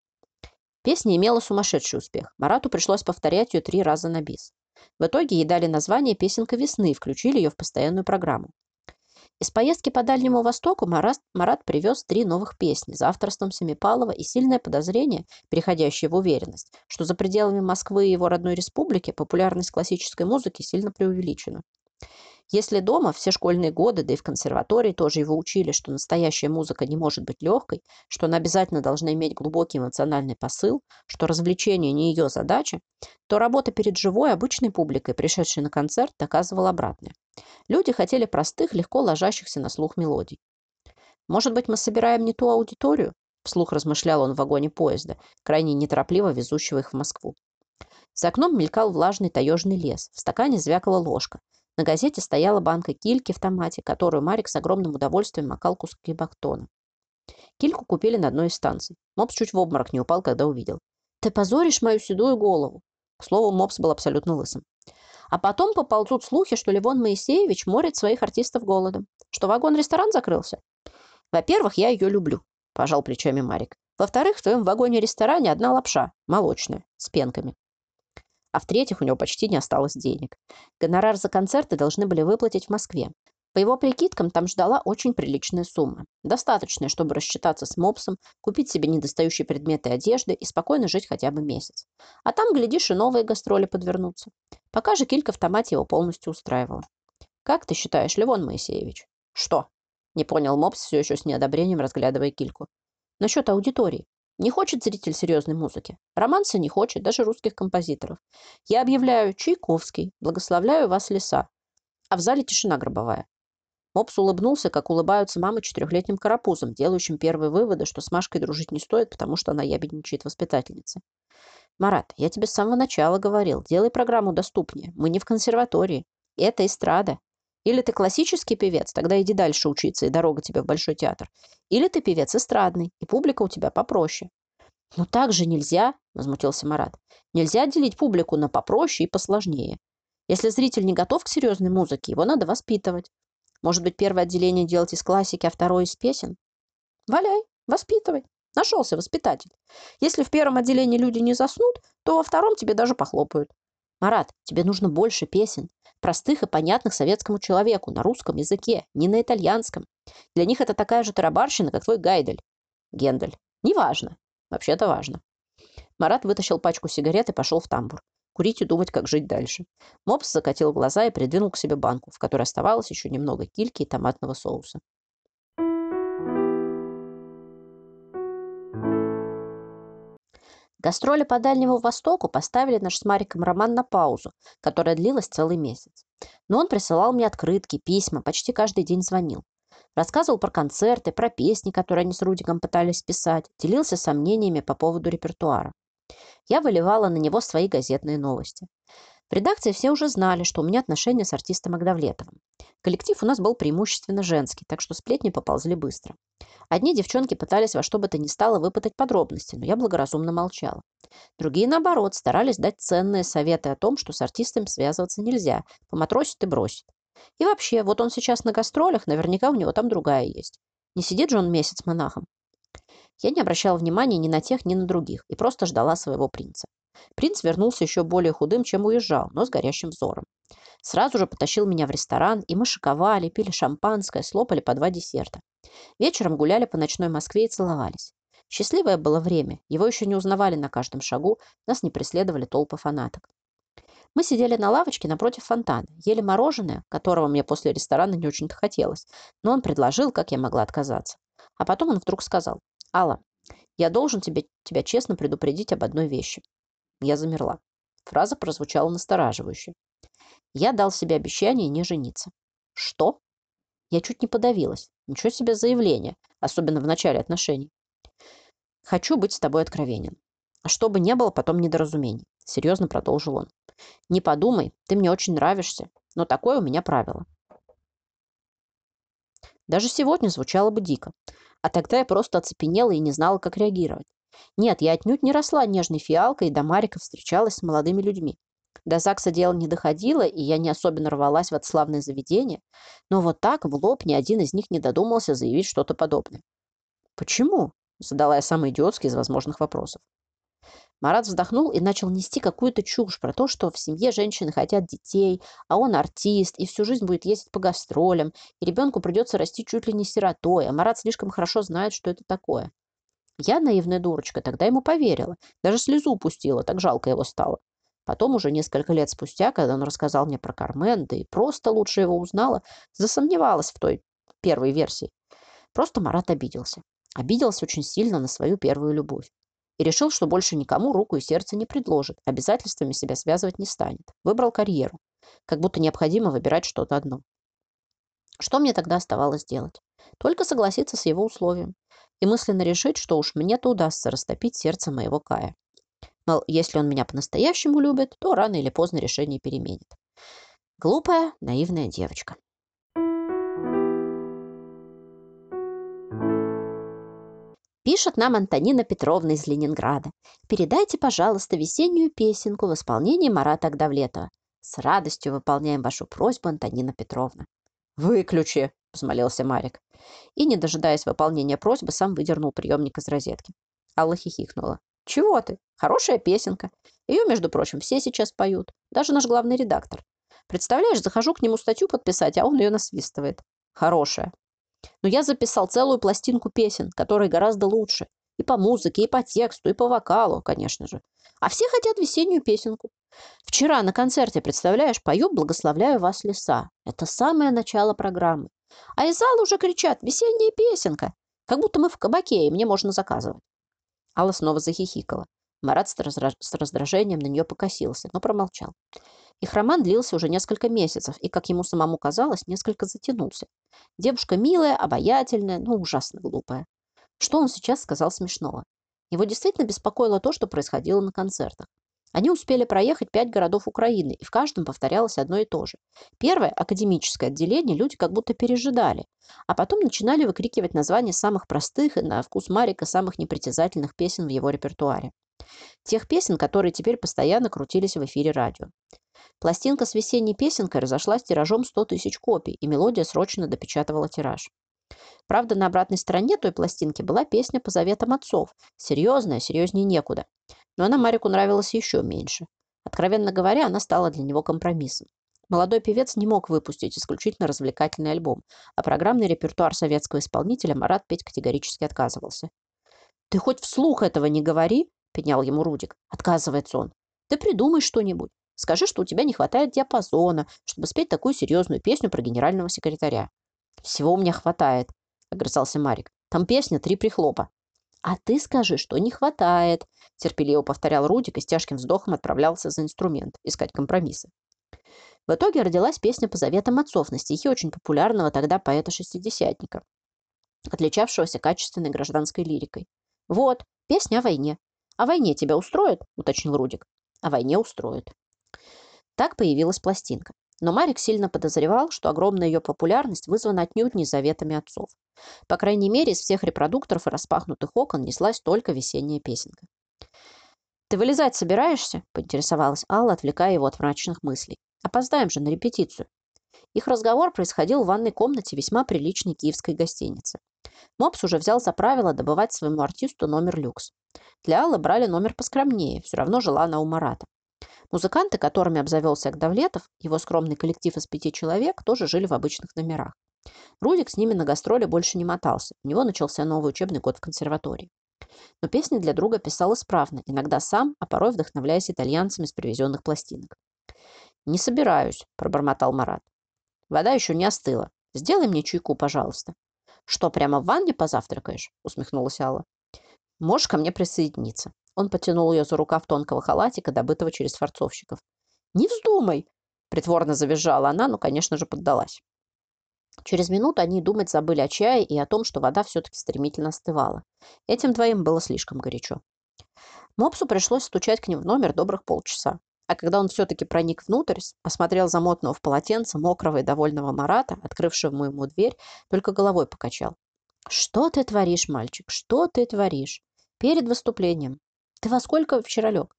Песня имела сумасшедший успех. Марату пришлось повторять ее три раза на бис. В итоге ей дали название «Песенка весны» и включили ее в постоянную программу. Из поездки по Дальнему Востоку Марат, Марат привез три новых песни за авторством Семипалова и сильное подозрение, переходящее в уверенность, что за пределами Москвы и его родной республики популярность классической музыки сильно преувеличена. Если дома все школьные годы, да и в консерватории тоже его учили, что настоящая музыка не может быть легкой, что она обязательно должна иметь глубокий эмоциональный посыл, что развлечение не ее задача, то работа перед живой, обычной публикой, пришедшей на концерт, доказывала обратное. Люди хотели простых, легко ложащихся на слух мелодий. «Может быть, мы собираем не ту аудиторию?» – вслух размышлял он в вагоне поезда, крайне неторопливо везущего их в Москву. За окном мелькал влажный таежный лес, в стакане звякала ложка, на газете стояла банка кильки в томате, которую Марик с огромным удовольствием макал куски бактона. Кильку купили на одной из станций. Мопс чуть в обморок не упал, когда увидел. «Ты позоришь мою седую голову!» К слову, Мопс был абсолютно лысым. А потом поползут слухи, что Левон Моисеевич морит своих артистов голодом. Что вагон-ресторан закрылся. Во-первых, я ее люблю, пожал плечами Марик. Во-вторых, в твоем вагоне-ресторане одна лапша, молочная, с пенками а в-третьих, у него почти не осталось денег. Гонорар за концерты должны были выплатить в Москве. По его прикидкам, там ждала очень приличная сумма. Достаточная, чтобы рассчитаться с мопсом, купить себе недостающие предметы одежды и спокойно жить хотя бы месяц. А там, глядишь, и новые гастроли подвернутся. Пока же килька в томате его полностью устраивала. «Как ты считаешь, Левон Моисеевич?» «Что?» – не понял мопс, все еще с неодобрением разглядывая кильку. «Насчет аудитории. Не хочет зритель серьезной музыки. Романса не хочет, даже русских композиторов. Я объявляю Чайковский, благословляю вас леса. А в зале тишина гробовая. Мопс улыбнулся, как улыбаются мамы четырехлетним карапузам, делающим первые выводы, что с Машкой дружить не стоит, потому что она ябедничает воспитательнице. «Марат, я тебе с самого начала говорил, делай программу доступнее. Мы не в консерватории. Это эстрада. Или ты классический певец, тогда иди дальше учиться, и дорога тебе в Большой театр. Или ты певец эстрадный, и публика у тебя попроще. «Ну так же нельзя», – возмутился Марат. «Нельзя делить публику на попроще и посложнее. Если зритель не готов к серьезной музыке, его надо воспитывать. Может быть, первое отделение делать из классики, а второе из песен? Валяй, воспитывай. Нашелся воспитатель. Если в первом отделении люди не заснут, то во втором тебе даже похлопают. Марат, тебе нужно больше песен, простых и понятных советскому человеку, на русском языке, не на итальянском. Для них это такая же тарабарщина, как твой Гайдель. Гендель. Неважно. Вообще-то важно. Марат вытащил пачку сигарет и пошел в тамбур. Курить и думать, как жить дальше. Мопс закатил глаза и придвинул к себе банку, в которой оставалось еще немного кильки и томатного соуса. Гастроли по Дальнему Востоку поставили наш с Мариком роман на паузу, которая длилась целый месяц. Но он присылал мне открытки, письма, почти каждый день звонил. Рассказывал про концерты, про песни, которые они с Рудиком пытались писать, делился сомнениями по поводу репертуара. Я выливала на него свои газетные новости. В редакции все уже знали, что у меня отношения с артистом Агдавлетовым. Коллектив у нас был преимущественно женский, так что сплетни поползли быстро. Одни девчонки пытались во что бы то ни стало выпытать подробности, но я благоразумно молчала. Другие, наоборот, старались дать ценные советы о том, что с артистом связываться нельзя, поматросит и бросит. И вообще, вот он сейчас на гастролях, наверняка у него там другая есть. Не сидит же он месяц монахом. Я не обращала внимания ни на тех, ни на других и просто ждала своего принца. Принц вернулся еще более худым, чем уезжал, но с горящим взором. Сразу же потащил меня в ресторан, и мы шиковали, пили шампанское, слопали по два десерта. Вечером гуляли по ночной Москве и целовались. Счастливое было время, его еще не узнавали на каждом шагу, нас не преследовали толпы фанаток. Мы сидели на лавочке напротив фонтана, ели мороженое, которого мне после ресторана не очень-то хотелось, но он предложил, как я могла отказаться. А потом он вдруг сказал, «Алла, я должен тебе, тебя честно предупредить об одной вещи. Я замерла. Фраза прозвучала настораживающе. Я дал себе обещание не жениться. Что? Я чуть не подавилась. Ничего себе заявление, особенно в начале отношений. Хочу быть с тобой откровенен. А чтобы не было потом недоразумений, серьезно продолжил он. Не подумай, ты мне очень нравишься, но такое у меня правило. Даже сегодня звучало бы дико. А тогда я просто оцепенела и не знала, как реагировать. Нет, я отнюдь не росла нежной фиалкой и до Марика встречалась с молодыми людьми. До ЗАГСа дело не доходило, и я не особенно рвалась в это славное заведение, но вот так в лоб ни один из них не додумался заявить что-то подобное. «Почему?» – задала я самый идиотский из возможных вопросов. Марат вздохнул и начал нести какую-то чушь про то, что в семье женщины хотят детей, а он артист, и всю жизнь будет ездить по гастролям, и ребенку придется расти чуть ли не сиротой, а Марат слишком хорошо знает, что это такое. Я, наивная дурочка, тогда ему поверила, даже слезу пустила, так жалко его стало. Потом, уже несколько лет спустя, когда он рассказал мне про Кармен, да и просто лучше его узнала, засомневалась в той первой версии. Просто Марат обиделся. Обиделся очень сильно на свою первую любовь и решил, что больше никому руку и сердце не предложит, обязательствами себя связывать не станет. Выбрал карьеру, как будто необходимо выбирать что-то одно. Что мне тогда оставалось делать? Только согласиться с его условием и мысленно решить, что уж мне-то удастся растопить сердце моего Кая. Мол, если он меня по-настоящему любит, то рано или поздно решение переменит. Глупая, наивная девочка. Пишет нам Антонина Петровна из Ленинграда. Передайте, пожалуйста, весеннюю песенку в исполнении Марата Агдавлетова. С радостью выполняем вашу просьбу, Антонина Петровна. Выключи, взмолился Марик. И, не дожидаясь выполнения просьбы, сам выдернул приемник из розетки. Алла хихикнула. Чего ты? Хорошая песенка. Ее, между прочим, все сейчас поют. Даже наш главный редактор. Представляешь, захожу к нему статью подписать, а он ее насвистывает. Хорошая. Но я записал целую пластинку песен, которые гораздо лучше. И по музыке, и по тексту, и по вокалу, конечно же. А все хотят весеннюю песенку. Вчера на концерте, представляешь, пою «Благословляю вас, леса». Это самое начало программы. А из зала уже кричат «Весенняя песенка!» Как будто мы в кабаке, и мне можно заказывать. Алла снова захихикала. Марат с раздражением на нее покосился, но промолчал. Их роман длился уже несколько месяцев и, как ему самому казалось, несколько затянулся. Девушка милая, обаятельная, но ужасно глупая. Что он сейчас сказал смешного? Его действительно беспокоило то, что происходило на концертах. Они успели проехать пять городов Украины, и в каждом повторялось одно и то же. Первое, академическое отделение, люди как будто пережидали, а потом начинали выкрикивать названия самых простых и на вкус Марика самых непритязательных песен в его репертуаре. Тех песен, которые теперь постоянно крутились в эфире радио. Пластинка с весенней песенкой разошлась тиражом 100 тысяч копий, и мелодия срочно допечатывала тираж. Правда, на обратной стороне той пластинки была песня по заветам отцов. Серьезная, серьезнее некуда. Но она Марику нравилась еще меньше. Откровенно говоря, она стала для него компромиссом. Молодой певец не мог выпустить исключительно развлекательный альбом, а программный репертуар советского исполнителя Марат петь категорически отказывался. «Ты хоть вслух этого не говори!» – пенял ему Рудик. Отказывается он. «Ты придумай что-нибудь. Скажи, что у тебя не хватает диапазона, чтобы спеть такую серьезную песню про генерального секретаря. Всего у меня хватает, огрызался Марик. Там песня «Три прихлопа». «А ты скажи, что не хватает», – терпеливо повторял Рудик и с тяжким вздохом отправлялся за инструмент, искать компромиссы. В итоге родилась песня по заветам отцов на стихи очень популярного тогда поэта-шестидесятника, отличавшегося качественной гражданской лирикой. «Вот, песня о войне. О войне тебя устроит?» – уточнил Рудик. «О войне устроит». Так появилась пластинка. Но Марик сильно подозревал, что огромная ее популярность вызвана отнюдь не заветами отцов. По крайней мере, из всех репродукторов и распахнутых окон неслась только весенняя песенка. «Ты вылезать собираешься?» – поинтересовалась Алла, отвлекая его от мрачных мыслей. «Опоздаем же на репетицию». Их разговор происходил в ванной комнате весьма приличной киевской гостиницы. Мопс уже взял за правило добывать своему артисту номер люкс. Для Аллы брали номер поскромнее, все равно жила она у Марата. Музыканты, которыми обзавелся Агдавлетов, его скромный коллектив из пяти человек, тоже жили в обычных номерах. Рудик с ними на гастроли больше не мотался. У него начался новый учебный год в консерватории. Но песни для друга писал исправно, иногда сам, а порой вдохновляясь итальянцами с привезенных пластинок. «Не собираюсь», – пробормотал Марат. «Вода еще не остыла. Сделай мне чайку, пожалуйста». «Что, прямо в ванне позавтракаешь?» – усмехнулась Алла. «Можешь ко мне присоединиться. Он потянул ее за рукав тонкого халатика, добытого через форцовщиков. «Не вздумай!» – притворно завизжала она, но, конечно же, поддалась. Через минуту они думать забыли о чае и о том, что вода все-таки стремительно остывала. Этим двоим было слишком горячо. Мопсу пришлось стучать к ним в номер добрых полчаса. А когда он все-таки проник внутрь, осмотрел замотанного в полотенце, мокрого и довольного Марата, открывшего ему дверь, только головой покачал. «Что ты творишь, мальчик? Что ты творишь? Перед выступлением. Ты во сколько вчера лег?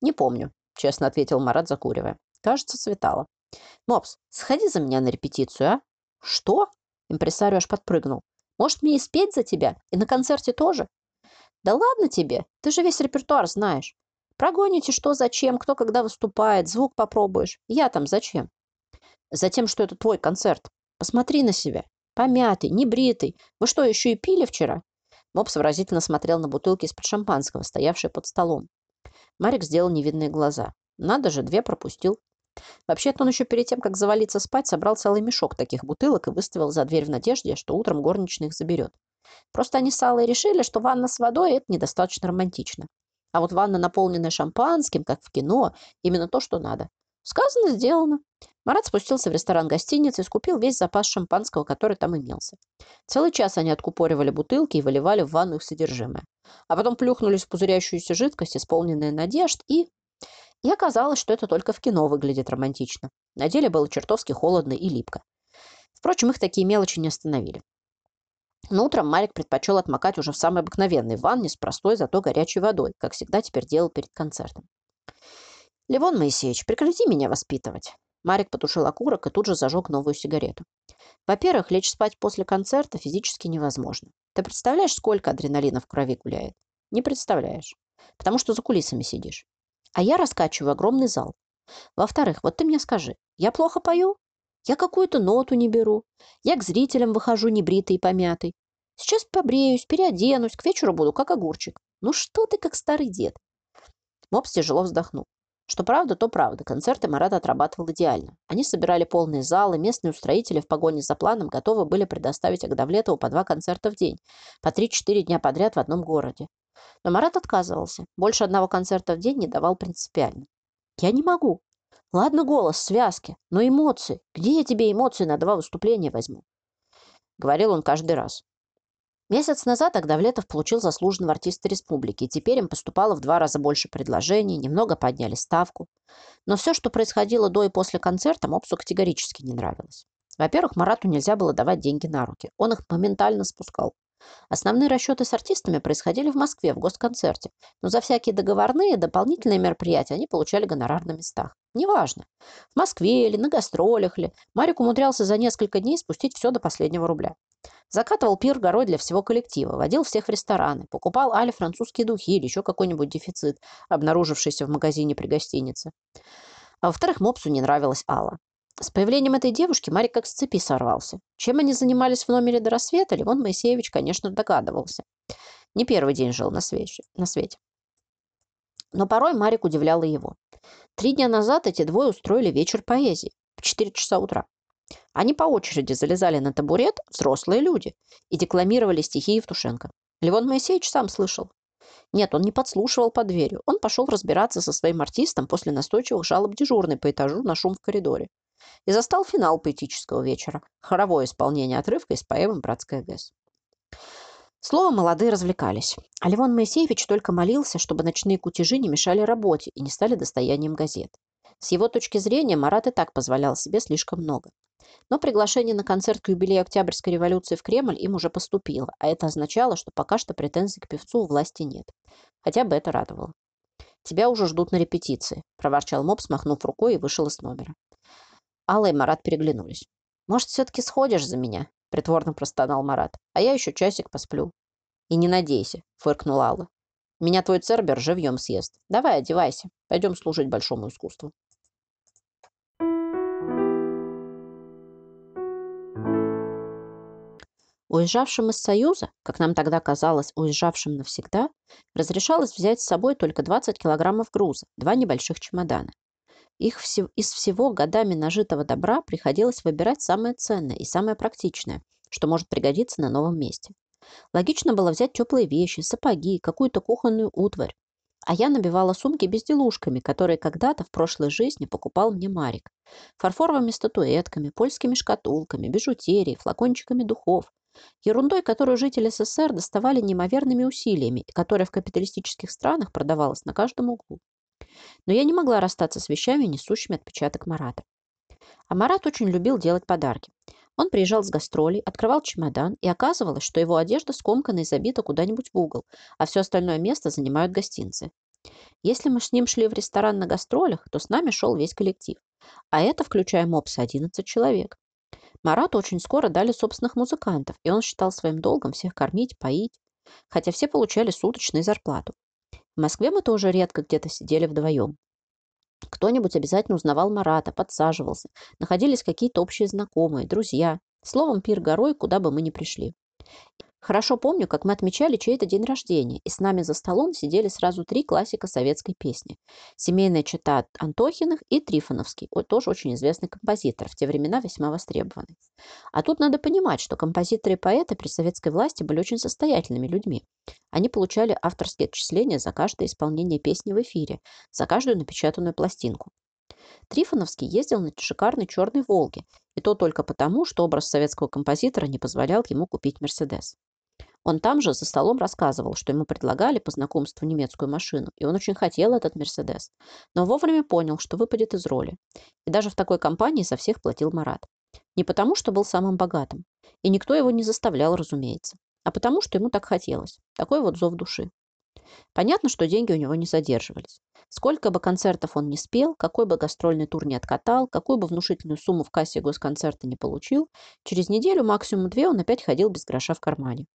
Не помню. честно ответил Марат, закуривая. Кажется, светало. Мопс, сходи за меня на репетицию, а? Что? Импресарио аж подпрыгнул. Может, мне и спеть за тебя? И на концерте тоже? Да ладно тебе, ты же весь репертуар знаешь. Прогоните, что, зачем, кто когда выступает, звук попробуешь. Я там зачем? Затем, что это твой концерт. Посмотри на себя. Помятый, небритый. Вы что, еще и пили вчера? Мопс выразительно смотрел на бутылки из-под шампанского, стоявшие под столом. Марик сделал невидные глаза. Надо же, две пропустил. Вообще-то он еще перед тем, как завалиться спать, собрал целый мешок таких бутылок и выставил за дверь в надежде, что утром горничная их заберет. Просто они с Аллой решили, что ванна с водой – это недостаточно романтично. А вот ванна, наполненная шампанским, как в кино, именно то, что надо. Сказано, сделано. Марат спустился в ресторан гостиницы и скупил весь запас шампанского, который там имелся. Целый час они откупоривали бутылки и выливали в ванну их содержимое. А потом плюхнулись в пузырящуюся жидкость, исполненную надежд, и... И оказалось, что это только в кино выглядит романтично. На деле было чертовски холодно и липко. Впрочем, их такие мелочи не остановили. Но утром Марик предпочел отмокать уже в самой обыкновенной ванне с простой, зато горячей водой, как всегда теперь делал перед концертом. «Левон Моисеевич, прекрати меня воспитывать». Марик потушил окурок и тут же зажег новую сигарету. «Во-первых, лечь спать после концерта физически невозможно. Ты представляешь, сколько адреналина в крови гуляет? Не представляешь. Потому что за кулисами сидишь. А я раскачиваю огромный зал. Во-вторых, вот ты мне скажи, я плохо пою? Я какую-то ноту не беру. Я к зрителям выхожу небритый и помятый. Сейчас побреюсь, переоденусь, к вечеру буду как огурчик. Ну что ты, как старый дед? Мопс тяжело вздохнул. Что правда, то правда. Концерты Марат отрабатывал идеально. Они собирали полные залы, местные устроители в погоне за планом готовы были предоставить Агдавлетову по два концерта в день, по три-четыре дня подряд в одном городе. Но Марат отказывался. Больше одного концерта в день не давал принципиально. «Я не могу. Ладно, голос, связки, но эмоции. Где я тебе эмоции на два выступления возьму?» Говорил он каждый раз. Месяц назад Агдавлетов получил заслуженного артиста республики, и теперь им поступало в два раза больше предложений, немного подняли ставку. Но все, что происходило до и после концерта, Мопсу категорически не нравилось. Во-первых, Марату нельзя было давать деньги на руки. Он их моментально спускал. Основные расчеты с артистами происходили в Москве, в госконцерте, но за всякие договорные дополнительные мероприятия они получали гонорар на местах. Неважно, в Москве или на гастролях ли, Марик умудрялся за несколько дней спустить все до последнего рубля. Закатывал пир горой для всего коллектива, водил всех в рестораны, покупал Али французские духи или еще какой-нибудь дефицит, обнаружившийся в магазине при гостинице. А во-вторых, Мопсу не нравилась Алла. С появлением этой девушки Марик как с цепи сорвался. Чем они занимались в номере до рассвета, Левон Моисеевич, конечно, догадывался. Не первый день жил на свете. На свете. Но порой Марик удивлял его. Три дня назад эти двое устроили вечер поэзии в 4 часа утра. Они по очереди залезали на табурет, взрослые люди, и декламировали стихи Евтушенко. Левон Моисеевич сам слышал. Нет, он не подслушивал под дверью. Он пошел разбираться со своим артистом после настойчивых жалоб дежурной по этажу на шум в коридоре и застал финал поэтического вечера – хоровое исполнение отрывка из поэмы «Братская ГЭС». Слово молодые развлекались. А Левон Моисеевич только молился, чтобы ночные кутежи не мешали работе и не стали достоянием газет. С его точки зрения Марат и так позволял себе слишком много. Но приглашение на концерт к юбилею Октябрьской революции в Кремль им уже поступило, а это означало, что пока что претензий к певцу у власти нет. Хотя бы это радовало. «Тебя уже ждут на репетиции», – проворчал Моб, смахнув рукой и вышел из номера. Алла и Марат переглянулись. «Может, все-таки сходишь за меня?» – притворно простонал Марат. «А я еще часик посплю». «И не надейся», – фыркнула Алла. «Меня твой цербер живьем съест. Давай, одевайся. Пойдем служить большому искусству». Уезжавшим из Союза, как нам тогда казалось, уезжавшим навсегда, разрешалось взять с собой только 20 килограммов груза, два небольших чемодана. Их вс из всего годами нажитого добра приходилось выбирать самое ценное и самое практичное, что может пригодиться на новом месте. Логично было взять теплые вещи, сапоги, какую-то кухонную утварь. А я набивала сумки безделушками, которые когда-то в прошлой жизни покупал мне Марик. Фарфоровыми статуэтками, польскими шкатулками, бижутерией, флакончиками духов. Ерундой, которую жители СССР доставали неимоверными усилиями и которая в капиталистических странах продавалась на каждом углу. Но я не могла расстаться с вещами, несущими отпечаток Марата. А Марат очень любил делать подарки. Он приезжал с гастролей, открывал чемодан, и оказывалось, что его одежда скомкана и забита куда-нибудь в угол, а все остальное место занимают гостинцы. Если мы с ним шли в ресторан на гастролях, то с нами шел весь коллектив. А это, включая мопса, 11 человек. Марату очень скоро дали собственных музыкантов, и он считал своим долгом всех кормить, поить, хотя все получали суточную зарплату. В Москве мы тоже редко где-то сидели вдвоем. Кто-нибудь обязательно узнавал Марата, подсаживался, находились какие-то общие знакомые, друзья. Словом, пир горой, куда бы мы ни пришли. Хорошо помню, как мы отмечали чей-то день рождения, и с нами за столом сидели сразу три классика советской песни. Семейная чита Антохиных и Трифоновский, тоже очень известный композитор, в те времена весьма востребованный. А тут надо понимать, что композиторы и поэты при советской власти были очень состоятельными людьми. Они получали авторские отчисления за каждое исполнение песни в эфире, за каждую напечатанную пластинку. Трифоновский ездил на шикарной черной «Волге», и то только потому, что образ советского композитора не позволял ему купить «Мерседес». Он там же за столом рассказывал, что ему предлагали по знакомству немецкую машину, и он очень хотел этот «Мерседес», но вовремя понял, что выпадет из роли. И даже в такой компании со всех платил Марат. Не потому, что был самым богатым, и никто его не заставлял, разумеется, а потому, что ему так хотелось. Такой вот зов души. Понятно, что деньги у него не задерживались. Сколько бы концертов он не спел, какой бы гастрольный тур не откатал, какую бы внушительную сумму в кассе госконцерта не получил, через неделю, максимум две, он опять ходил без гроша в кармане.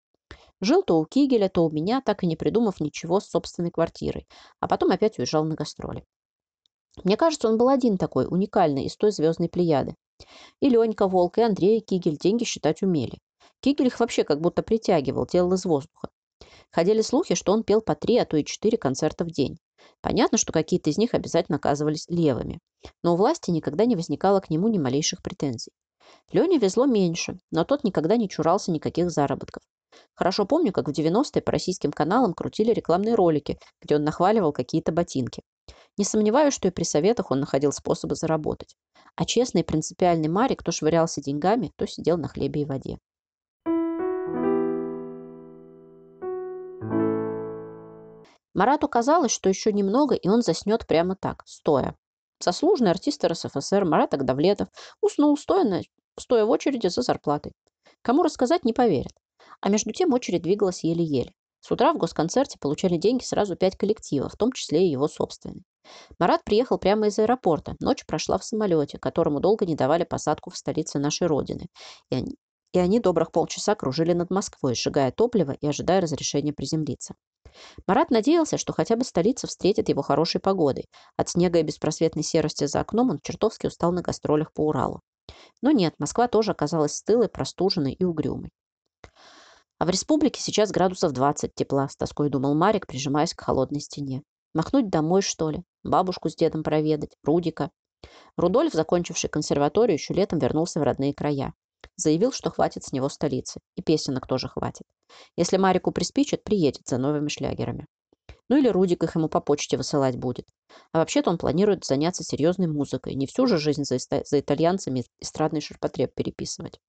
Жил то у Кигеля, то у меня, так и не придумав ничего с собственной квартирой, а потом опять уезжал на гастроли. Мне кажется, он был один такой, уникальный, из той звездной плеяды. И Ленька Волк, и Андрей Кигель деньги считать умели. Кигель их вообще как будто притягивал, делал из воздуха. Ходили слухи, что он пел по три, а то и четыре концерта в день. Понятно, что какие-то из них обязательно оказывались левыми. Но у власти никогда не возникало к нему ни малейших претензий. Лене везло меньше, но тот никогда не чурался никаких заработков. Хорошо помню, как в 90-е по российским каналам крутили рекламные ролики, где он нахваливал какие-то ботинки. Не сомневаюсь, что и при советах он находил способы заработать. А честный и принципиальный Марик то швырялся деньгами, то сидел на хлебе и воде. Марату казалось, что еще немного, и он заснет прямо так, стоя. Заслуженный артист РСФСР Марат Агдавлетов уснул, стоя, на, стоя в очереди за зарплатой. Кому рассказать, не поверят. А между тем очередь двигалась еле-еле. С утра в госконцерте получали деньги сразу пять коллективов, в том числе и его собственный. Марат приехал прямо из аэропорта. Ночь прошла в самолете, которому долго не давали посадку в столице нашей Родины. И они, и они добрых полчаса кружили над Москвой, сжигая топливо и ожидая разрешения приземлиться. Марат надеялся, что хотя бы столица встретит его хорошей погодой. От снега и беспросветной серости за окном он чертовски устал на гастролях по Уралу. Но нет, Москва тоже оказалась стылой, простуженной и угрюмой. А в республике сейчас градусов 20 тепла, с тоской думал Марик, прижимаясь к холодной стене. Махнуть домой, что ли? Бабушку с дедом проведать? Рудика? Рудольф, закончивший консерваторию, еще летом вернулся в родные края. Заявил, что хватит с него столицы. И песенок тоже хватит. Если Марику приспичит, приедет за новыми шлягерами. Ну или Рудик их ему по почте высылать будет. А вообще-то он планирует заняться серьезной музыкой, не всю же жизнь за, за итальянцами эстрадный ширпотреб переписывать.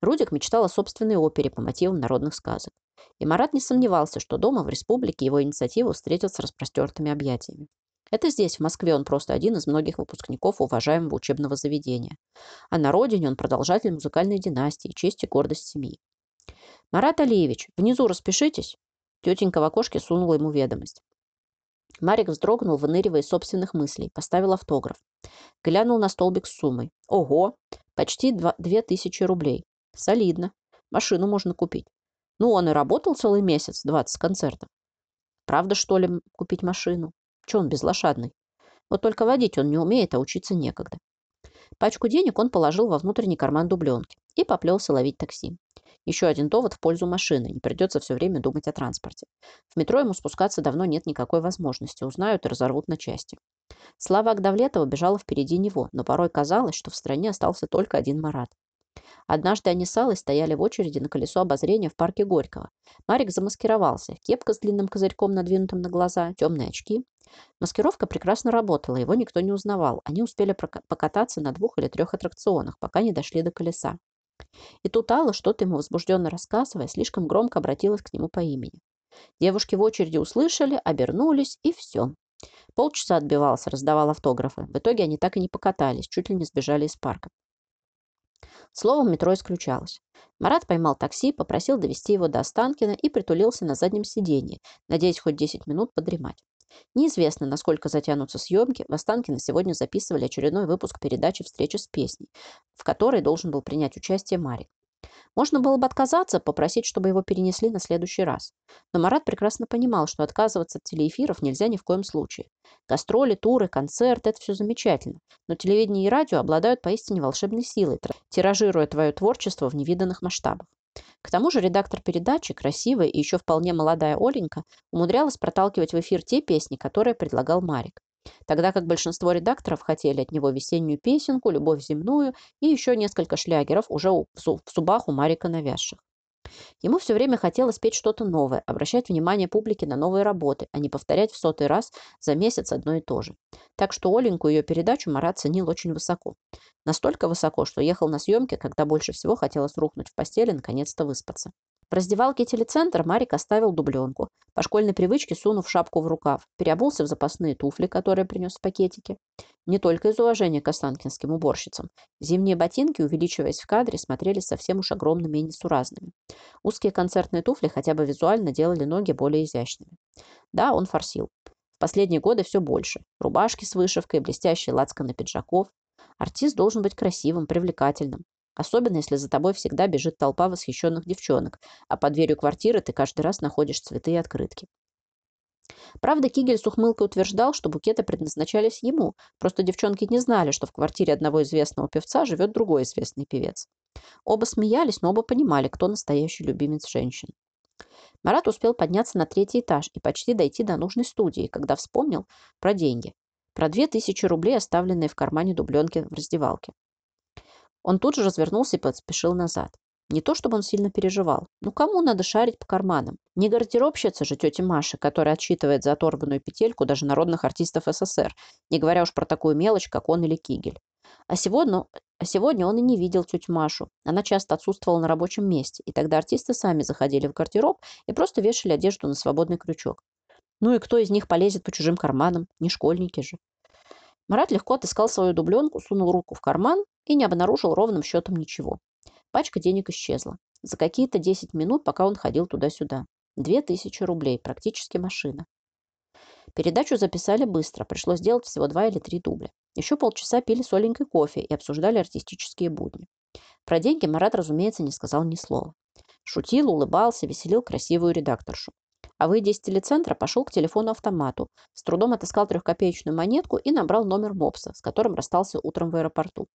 Рудик мечтал о собственной опере по мотивам народных сказок. И Марат не сомневался, что дома в республике его инициативу встретят с распростертыми объятиями. Это здесь, в Москве, он просто один из многих выпускников уважаемого учебного заведения. А на родине он продолжатель музыкальной династии, честь и гордость семьи. «Марат Алиевич, внизу распишитесь!» Тетенька в окошке сунула ему ведомость. Марик вздрогнул, выныривая из собственных мыслей, поставил автограф. Глянул на столбик с суммой. Ого! Почти две тысячи рублей. Солидно. Машину можно купить. Ну, он и работал целый месяц, 20 концертов. Правда, что ли, купить машину? Че он безлошадный? Вот только водить он не умеет, а учиться некогда. Пачку денег он положил во внутренний карман дубленки и поплелся ловить такси. Еще один довод в пользу машины. Не придется все время думать о транспорте. В метро ему спускаться давно нет никакой возможности. Узнают и разорвут на части. Слава Агдавлетова бежала впереди него, но порой казалось, что в стране остался только один Марат. Однажды они с Аллой стояли в очереди на колесо обозрения в парке Горького. Марик замаскировался. Кепка с длинным козырьком, надвинутым на глаза, темные очки. Маскировка прекрасно работала, его никто не узнавал. Они успели покататься на двух или трех аттракционах, пока не дошли до колеса. И тут Алла, что-то ему возбужденно рассказывая, слишком громко обратилась к нему по имени. Девушки в очереди услышали, обернулись, и все. Полчаса отбивался, раздавал автографы. В итоге они так и не покатались, чуть ли не сбежали из парка. Словом, метро исключалось. Марат поймал такси, попросил довести его до Останкина и притулился на заднем сиденье, надеясь хоть 10 минут подремать. Неизвестно, насколько затянутся съемки, в Останкино сегодня записывали очередной выпуск передачи «Встреча с песней», в которой должен был принять участие Марик. Можно было бы отказаться, попросить, чтобы его перенесли на следующий раз. Но Марат прекрасно понимал, что отказываться от телеэфиров нельзя ни в коем случае. Гастроли, туры, концерт – это все замечательно. Но телевидение и радио обладают поистине волшебной силой, тиражируя твое творчество в невиданных масштабах. К тому же редактор передачи, красивая и еще вполне молодая Оленька, умудрялась проталкивать в эфир те песни, которые предлагал Марик тогда как большинство редакторов хотели от него весеннюю песенку, любовь земную и еще несколько шлягеров уже в зубах у Марика навязших. Ему все время хотелось петь что-то новое, обращать внимание публики на новые работы, а не повторять в сотый раз за месяц одно и то же. Так что Оленьку ее передачу Марат ценил очень высоко. Настолько высоко, что ехал на съемки, когда больше всего хотелось рухнуть в постели и наконец-то выспаться. В раздевалке телецентра Марик оставил дубленку, по школьной привычке сунув шапку в рукав, переобулся в запасные туфли, которые принес в пакетике. Не только из уважения к останкинским уборщицам. Зимние ботинки, увеличиваясь в кадре, смотрелись совсем уж огромными и несуразными. Узкие концертные туфли хотя бы визуально делали ноги более изящными. Да, он форсил. В последние годы все больше. Рубашки с вышивкой, блестящие лацканы пиджаков. Артист должен быть красивым, привлекательным. Особенно, если за тобой всегда бежит толпа восхищенных девчонок, а под дверью квартиры ты каждый раз находишь цветы и открытки. Правда, Кигель с ухмылкой утверждал, что букеты предназначались ему, просто девчонки не знали, что в квартире одного известного певца живет другой известный певец. Оба смеялись, но оба понимали, кто настоящий любимец женщин. Марат успел подняться на третий этаж и почти дойти до нужной студии, когда вспомнил про деньги. Про две тысячи рублей, оставленные в кармане дубленки в раздевалке. Он тут же развернулся и поспешил назад. Не то, чтобы он сильно переживал. Ну, кому надо шарить по карманам? Не гардеробщица же тетя Маша, которая отсчитывает за оторванную петельку даже народных артистов СССР, не говоря уж про такую мелочь, как он или Кигель. А сегодня, а сегодня он и не видел тетю Машу. Она часто отсутствовала на рабочем месте, и тогда артисты сами заходили в гардероб и просто вешали одежду на свободный крючок. Ну и кто из них полезет по чужим карманам? Не школьники же. Марат легко отыскал свою дубленку, сунул руку в карман и не обнаружил ровным счетом ничего. Пачка денег исчезла. За какие-то 10 минут, пока он ходил туда-сюда. Две тысячи рублей, практически машина. Передачу записали быстро, пришлось сделать всего два или три дубля. Еще полчаса пили соленький кофе и обсуждали артистические будни. Про деньги Марат, разумеется, не сказал ни слова. Шутил, улыбался, веселил красивую редакторшу а выйдя из телецентра, пошел к телефону-автомату, с трудом отыскал трехкопеечную монетку и набрал номер мопса, с которым расстался утром в аэропорту.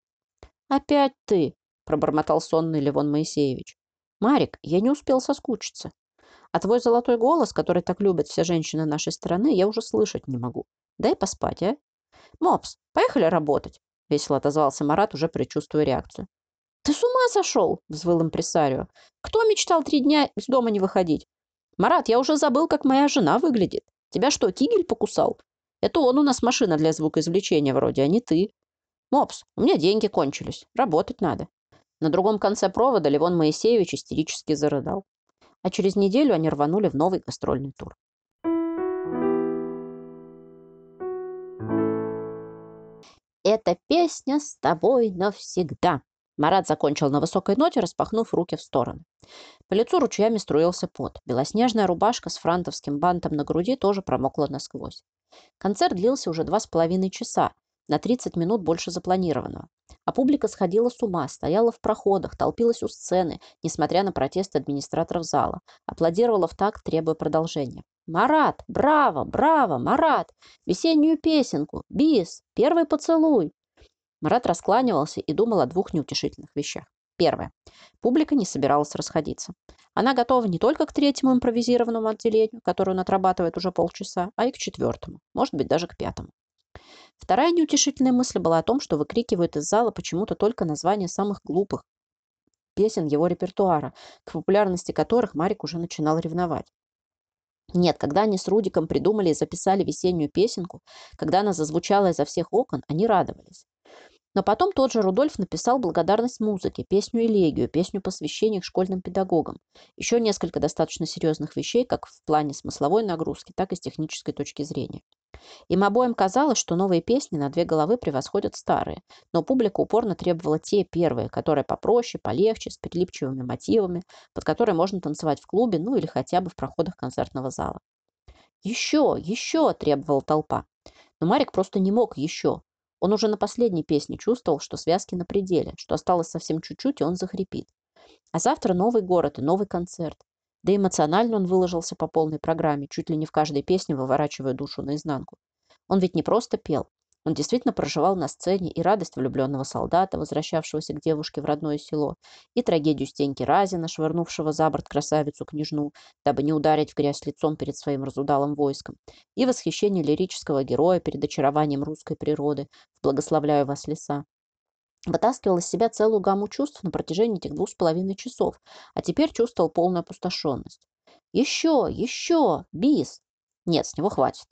«Опять ты!» – пробормотал сонный Левон Моисеевич. «Марик, я не успел соскучиться. А твой золотой голос, который так любят все женщины нашей страны, я уже слышать не могу. Дай поспать, а?» «Мопс, поехали работать!» – весело отозвался Марат, уже предчувствуя реакцию. «Ты с ума сошел!» – взвыл импресарио. «Кто мечтал три дня из дома не выходить? Марат, я уже забыл, как моя жена выглядит. Тебя что, тигель покусал? Это он у нас машина для звукоизвлечения вроде, а не ты. Мопс, у меня деньги кончились. Работать надо. На другом конце провода Левон Моисеевич истерически зарыдал. А через неделю они рванули в новый гастрольный тур. Эта песня с тобой навсегда. Марат закончил на высокой ноте, распахнув руки в стороны. По лицу ручьями струился пот. Белоснежная рубашка с франтовским бантом на груди тоже промокла насквозь. Концерт длился уже два с половиной часа, на 30 минут больше запланированного. А публика сходила с ума, стояла в проходах, толпилась у сцены, несмотря на протесты администраторов зала. Аплодировала в такт, требуя продолжения. «Марат! Браво! Браво! Марат! Весеннюю песенку! Бис! Первый поцелуй!» Марат раскланивался и думал о двух неутешительных вещах. Первое. Публика не собиралась расходиться. Она готова не только к третьему импровизированному отделению, которое он отрабатывает уже полчаса, а и к четвертому, может быть, даже к пятому. Вторая неутешительная мысль была о том, что выкрикивают из зала почему-то только названия самых глупых песен его репертуара, к популярности которых Марик уже начинал ревновать. Нет, когда они с Рудиком придумали и записали весеннюю песенку, когда она зазвучала изо всех окон, они радовались. Но потом тот же Рудольф написал благодарность музыке, песню элегию, песню посвящения к школьным педагогам. Еще несколько достаточно серьезных вещей, как в плане смысловой нагрузки, так и с технической точки зрения. Им обоим казалось, что новые песни на две головы превосходят старые, но публика упорно требовала те первые, которые попроще, полегче, с прилипчивыми мотивами, под которые можно танцевать в клубе, ну или хотя бы в проходах концертного зала. «Еще! Еще!» – требовала толпа. Но Марик просто не мог еще. Он уже на последней песне чувствовал, что связки на пределе, что осталось совсем чуть-чуть, и он захрипит. А завтра новый город и новый концерт. Да эмоционально он выложился по полной программе, чуть ли не в каждой песне выворачивая душу наизнанку. Он ведь не просто пел, он действительно проживал на сцене и радость влюбленного солдата, возвращавшегося к девушке в родное село, и трагедию Стеньки Разина, швырнувшего за борт красавицу-княжну, дабы не ударить в грязь лицом перед своим разудалым войском, и восхищение лирического героя перед очарованием русской природы, благословляю вас леса. Вытаскивал из себя целую гамму чувств на протяжении этих двух с половиной часов, а теперь чувствовал полную опустошенность. «Еще! Еще! Бис!» Нет, с него хватит.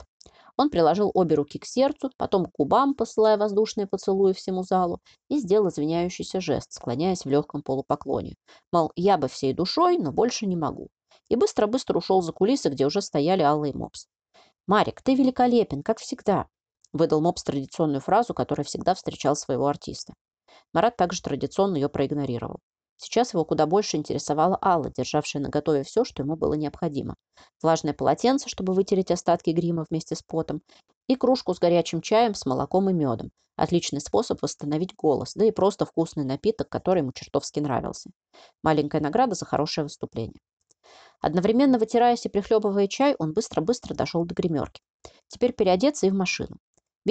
Он приложил обе руки к сердцу, потом к губам, посылая воздушные поцелуи всему залу, и сделал извиняющийся жест, склоняясь в легком полупоклоне. Мол, я бы всей душой, но больше не могу. И быстро-быстро ушел за кулисы, где уже стояли Алла и Мопс. «Марик, ты великолепен, как всегда», — выдал Мопс традиционную фразу, которая всегда встречал своего артиста. Марат также традиционно ее проигнорировал. Сейчас его куда больше интересовала Алла, державшая наготове все, что ему было необходимо. Влажное полотенце, чтобы вытереть остатки грима вместе с потом, и кружку с горячим чаем, с молоком и медом. Отличный способ восстановить голос, да и просто вкусный напиток, который ему чертовски нравился. Маленькая награда за хорошее выступление. Одновременно вытираясь и прихлебывая чай, он быстро-быстро дошел до гримерки. Теперь переодеться и в машину.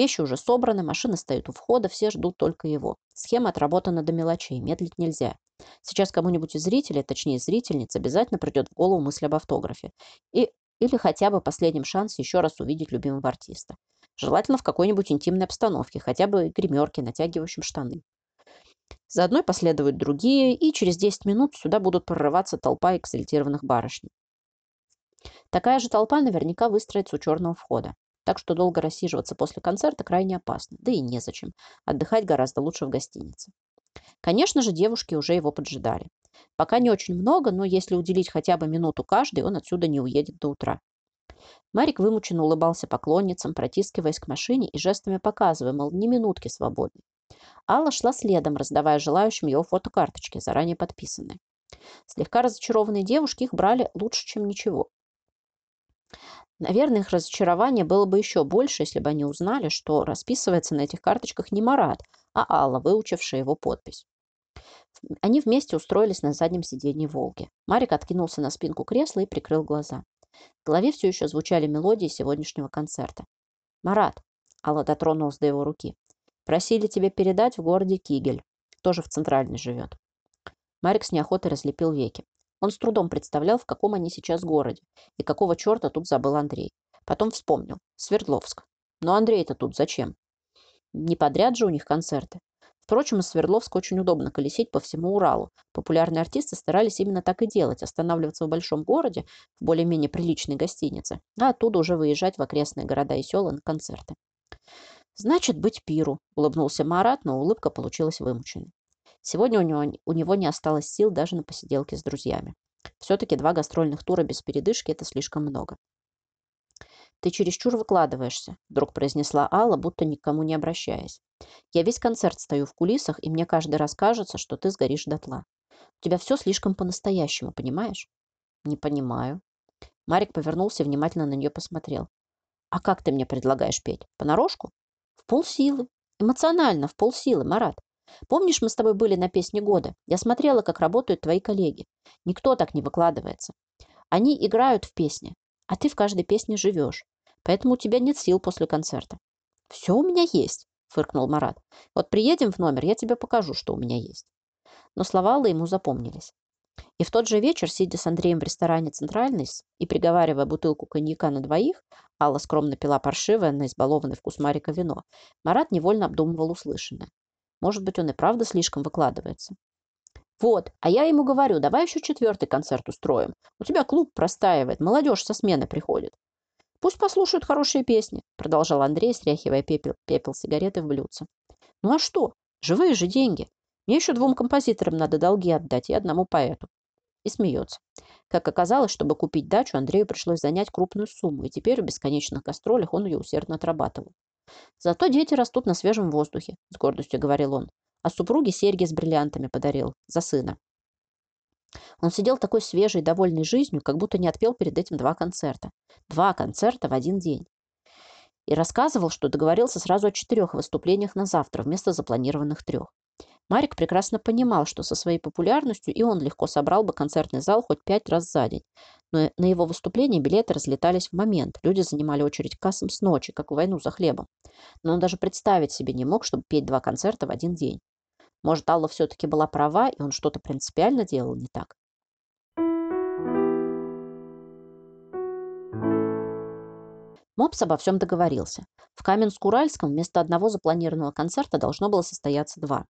Вещи уже собраны, машины стоят у входа, все ждут только его. Схема отработана до мелочей, медлить нельзя. Сейчас кому-нибудь из зрителей, точнее зрительниц, обязательно придет в голову мысль об автографе. И, или хотя бы последнем шансе еще раз увидеть любимого артиста. Желательно в какой-нибудь интимной обстановке, хотя бы гримерке, натягивающем штаны. Заодно последуют другие, и через 10 минут сюда будут прорываться толпа экзальтированных барышней. Такая же толпа наверняка выстроится у черного входа. Так что долго рассиживаться после концерта крайне опасно. Да и незачем. Отдыхать гораздо лучше в гостинице. Конечно же, девушки уже его поджидали. Пока не очень много, но если уделить хотя бы минуту каждой, он отсюда не уедет до утра. Марик вымученно улыбался поклонницам, протискиваясь к машине и жестами показывая, мол, ни минутки свободны. Алла шла следом, раздавая желающим его фотокарточки, заранее подписанные. Слегка разочарованные девушки их брали лучше, чем ничего. Наверное, их разочарование было бы еще больше, если бы они узнали, что расписывается на этих карточках не Марат, а Алла, выучившая его подпись. Они вместе устроились на заднем сиденье «Волги». Марик откинулся на спинку кресла и прикрыл глаза. В голове все еще звучали мелодии сегодняшнего концерта. «Марат», — Алла дотронулась до его руки, — «просили тебе передать в городе Кигель. Тоже в Центральной живет». Марик с неохотой разлепил веки. Он с трудом представлял, в каком они сейчас городе, и какого черта тут забыл Андрей. Потом вспомнил. Свердловск. Но Андрей-то тут зачем? Не подряд же у них концерты. Впрочем, из Свердловска очень удобно колесить по всему Уралу. Популярные артисты старались именно так и делать, останавливаться в большом городе, в более-менее приличной гостинице, а оттуда уже выезжать в окрестные города и села на концерты. «Значит, быть пиру», — улыбнулся Марат, но улыбка получилась вымученной. Сегодня у него, у него не осталось сил даже на посиделки с друзьями. Все-таки два гастрольных тура без передышки – это слишком много. «Ты чересчур выкладываешься», – вдруг произнесла Алла, будто никому не обращаясь. «Я весь концерт стою в кулисах, и мне каждый раз кажется, что ты сгоришь дотла. У тебя все слишком по-настоящему, понимаешь?» «Не понимаю». Марик повернулся и внимательно на нее посмотрел. «А как ты мне предлагаешь петь? Понарошку?» «В полсилы. Эмоционально, в полсилы, Марат. Помнишь, мы с тобой были на песне года? Я смотрела, как работают твои коллеги. Никто так не выкладывается. Они играют в песне, а ты в каждой песне живешь. Поэтому у тебя нет сил после концерта. Все у меня есть, фыркнул Марат. Вот приедем в номер, я тебе покажу, что у меня есть. Но слова Аллы ему запомнились. И в тот же вечер, сидя с Андреем в ресторане «Центральный» и приговаривая бутылку коньяка на двоих, Алла скромно пила паршивое на избалованный вкус Марика вино, Марат невольно обдумывал услышанное. Может быть, он и правда слишком выкладывается. Вот, а я ему говорю, давай еще четвертый концерт устроим. У тебя клуб простаивает, молодежь со смены приходит. Пусть послушают хорошие песни, продолжал Андрей, стряхивая пепел, пепел сигареты в блюдце. Ну а что? Живые же деньги. Мне еще двум композиторам надо долги отдать и одному поэту. И смеется. Как оказалось, чтобы купить дачу, Андрею пришлось занять крупную сумму, и теперь в бесконечных гастролях он ее усердно отрабатывал. Зато дети растут на свежем воздухе, с гордостью говорил он. А супруге серьги с бриллиантами подарил. За сына. Он сидел такой свежий довольный жизнью, как будто не отпел перед этим два концерта. Два концерта в один день. И рассказывал, что договорился сразу о четырех выступлениях на завтра вместо запланированных трех. Марик прекрасно понимал, что со своей популярностью и он легко собрал бы концертный зал хоть пять раз за день. Но на его выступление билеты разлетались в момент. Люди занимали очередь кассам с ночи, как в войну за хлебом. Но он даже представить себе не мог, чтобы петь два концерта в один день. Может, Алла все-таки была права, и он что-то принципиально делал не так? Мопс обо всем договорился. В Каменск-Уральском вместо одного запланированного концерта должно было состояться два.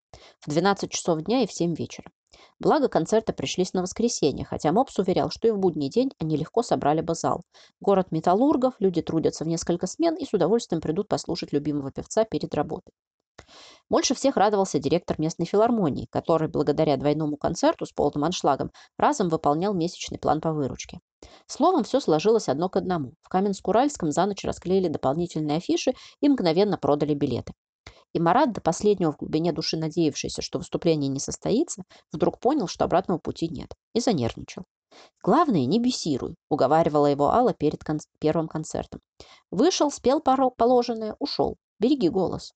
В 12 часов дня и в 7 вечера. Благо, концерты пришлись на воскресенье, хотя Мопс уверял, что и в будний день они легко собрали бы зал. Город металлургов, люди трудятся в несколько смен и с удовольствием придут послушать любимого певца перед работой. Больше всех радовался директор местной филармонии, который, благодаря двойному концерту с полным аншлагом, разом выполнял месячный план по выручке. Словом, все сложилось одно к одному. В Каменск-Уральском за ночь расклеили дополнительные афиши и мгновенно продали билеты. И Марат, до последнего в глубине души надеявшийся, что выступление не состоится, вдруг понял, что обратного пути нет, и занервничал. «Главное, не бесируй», — уговаривала его Алла перед кон первым концертом. «Вышел, спел положенное, ушел. Береги голос».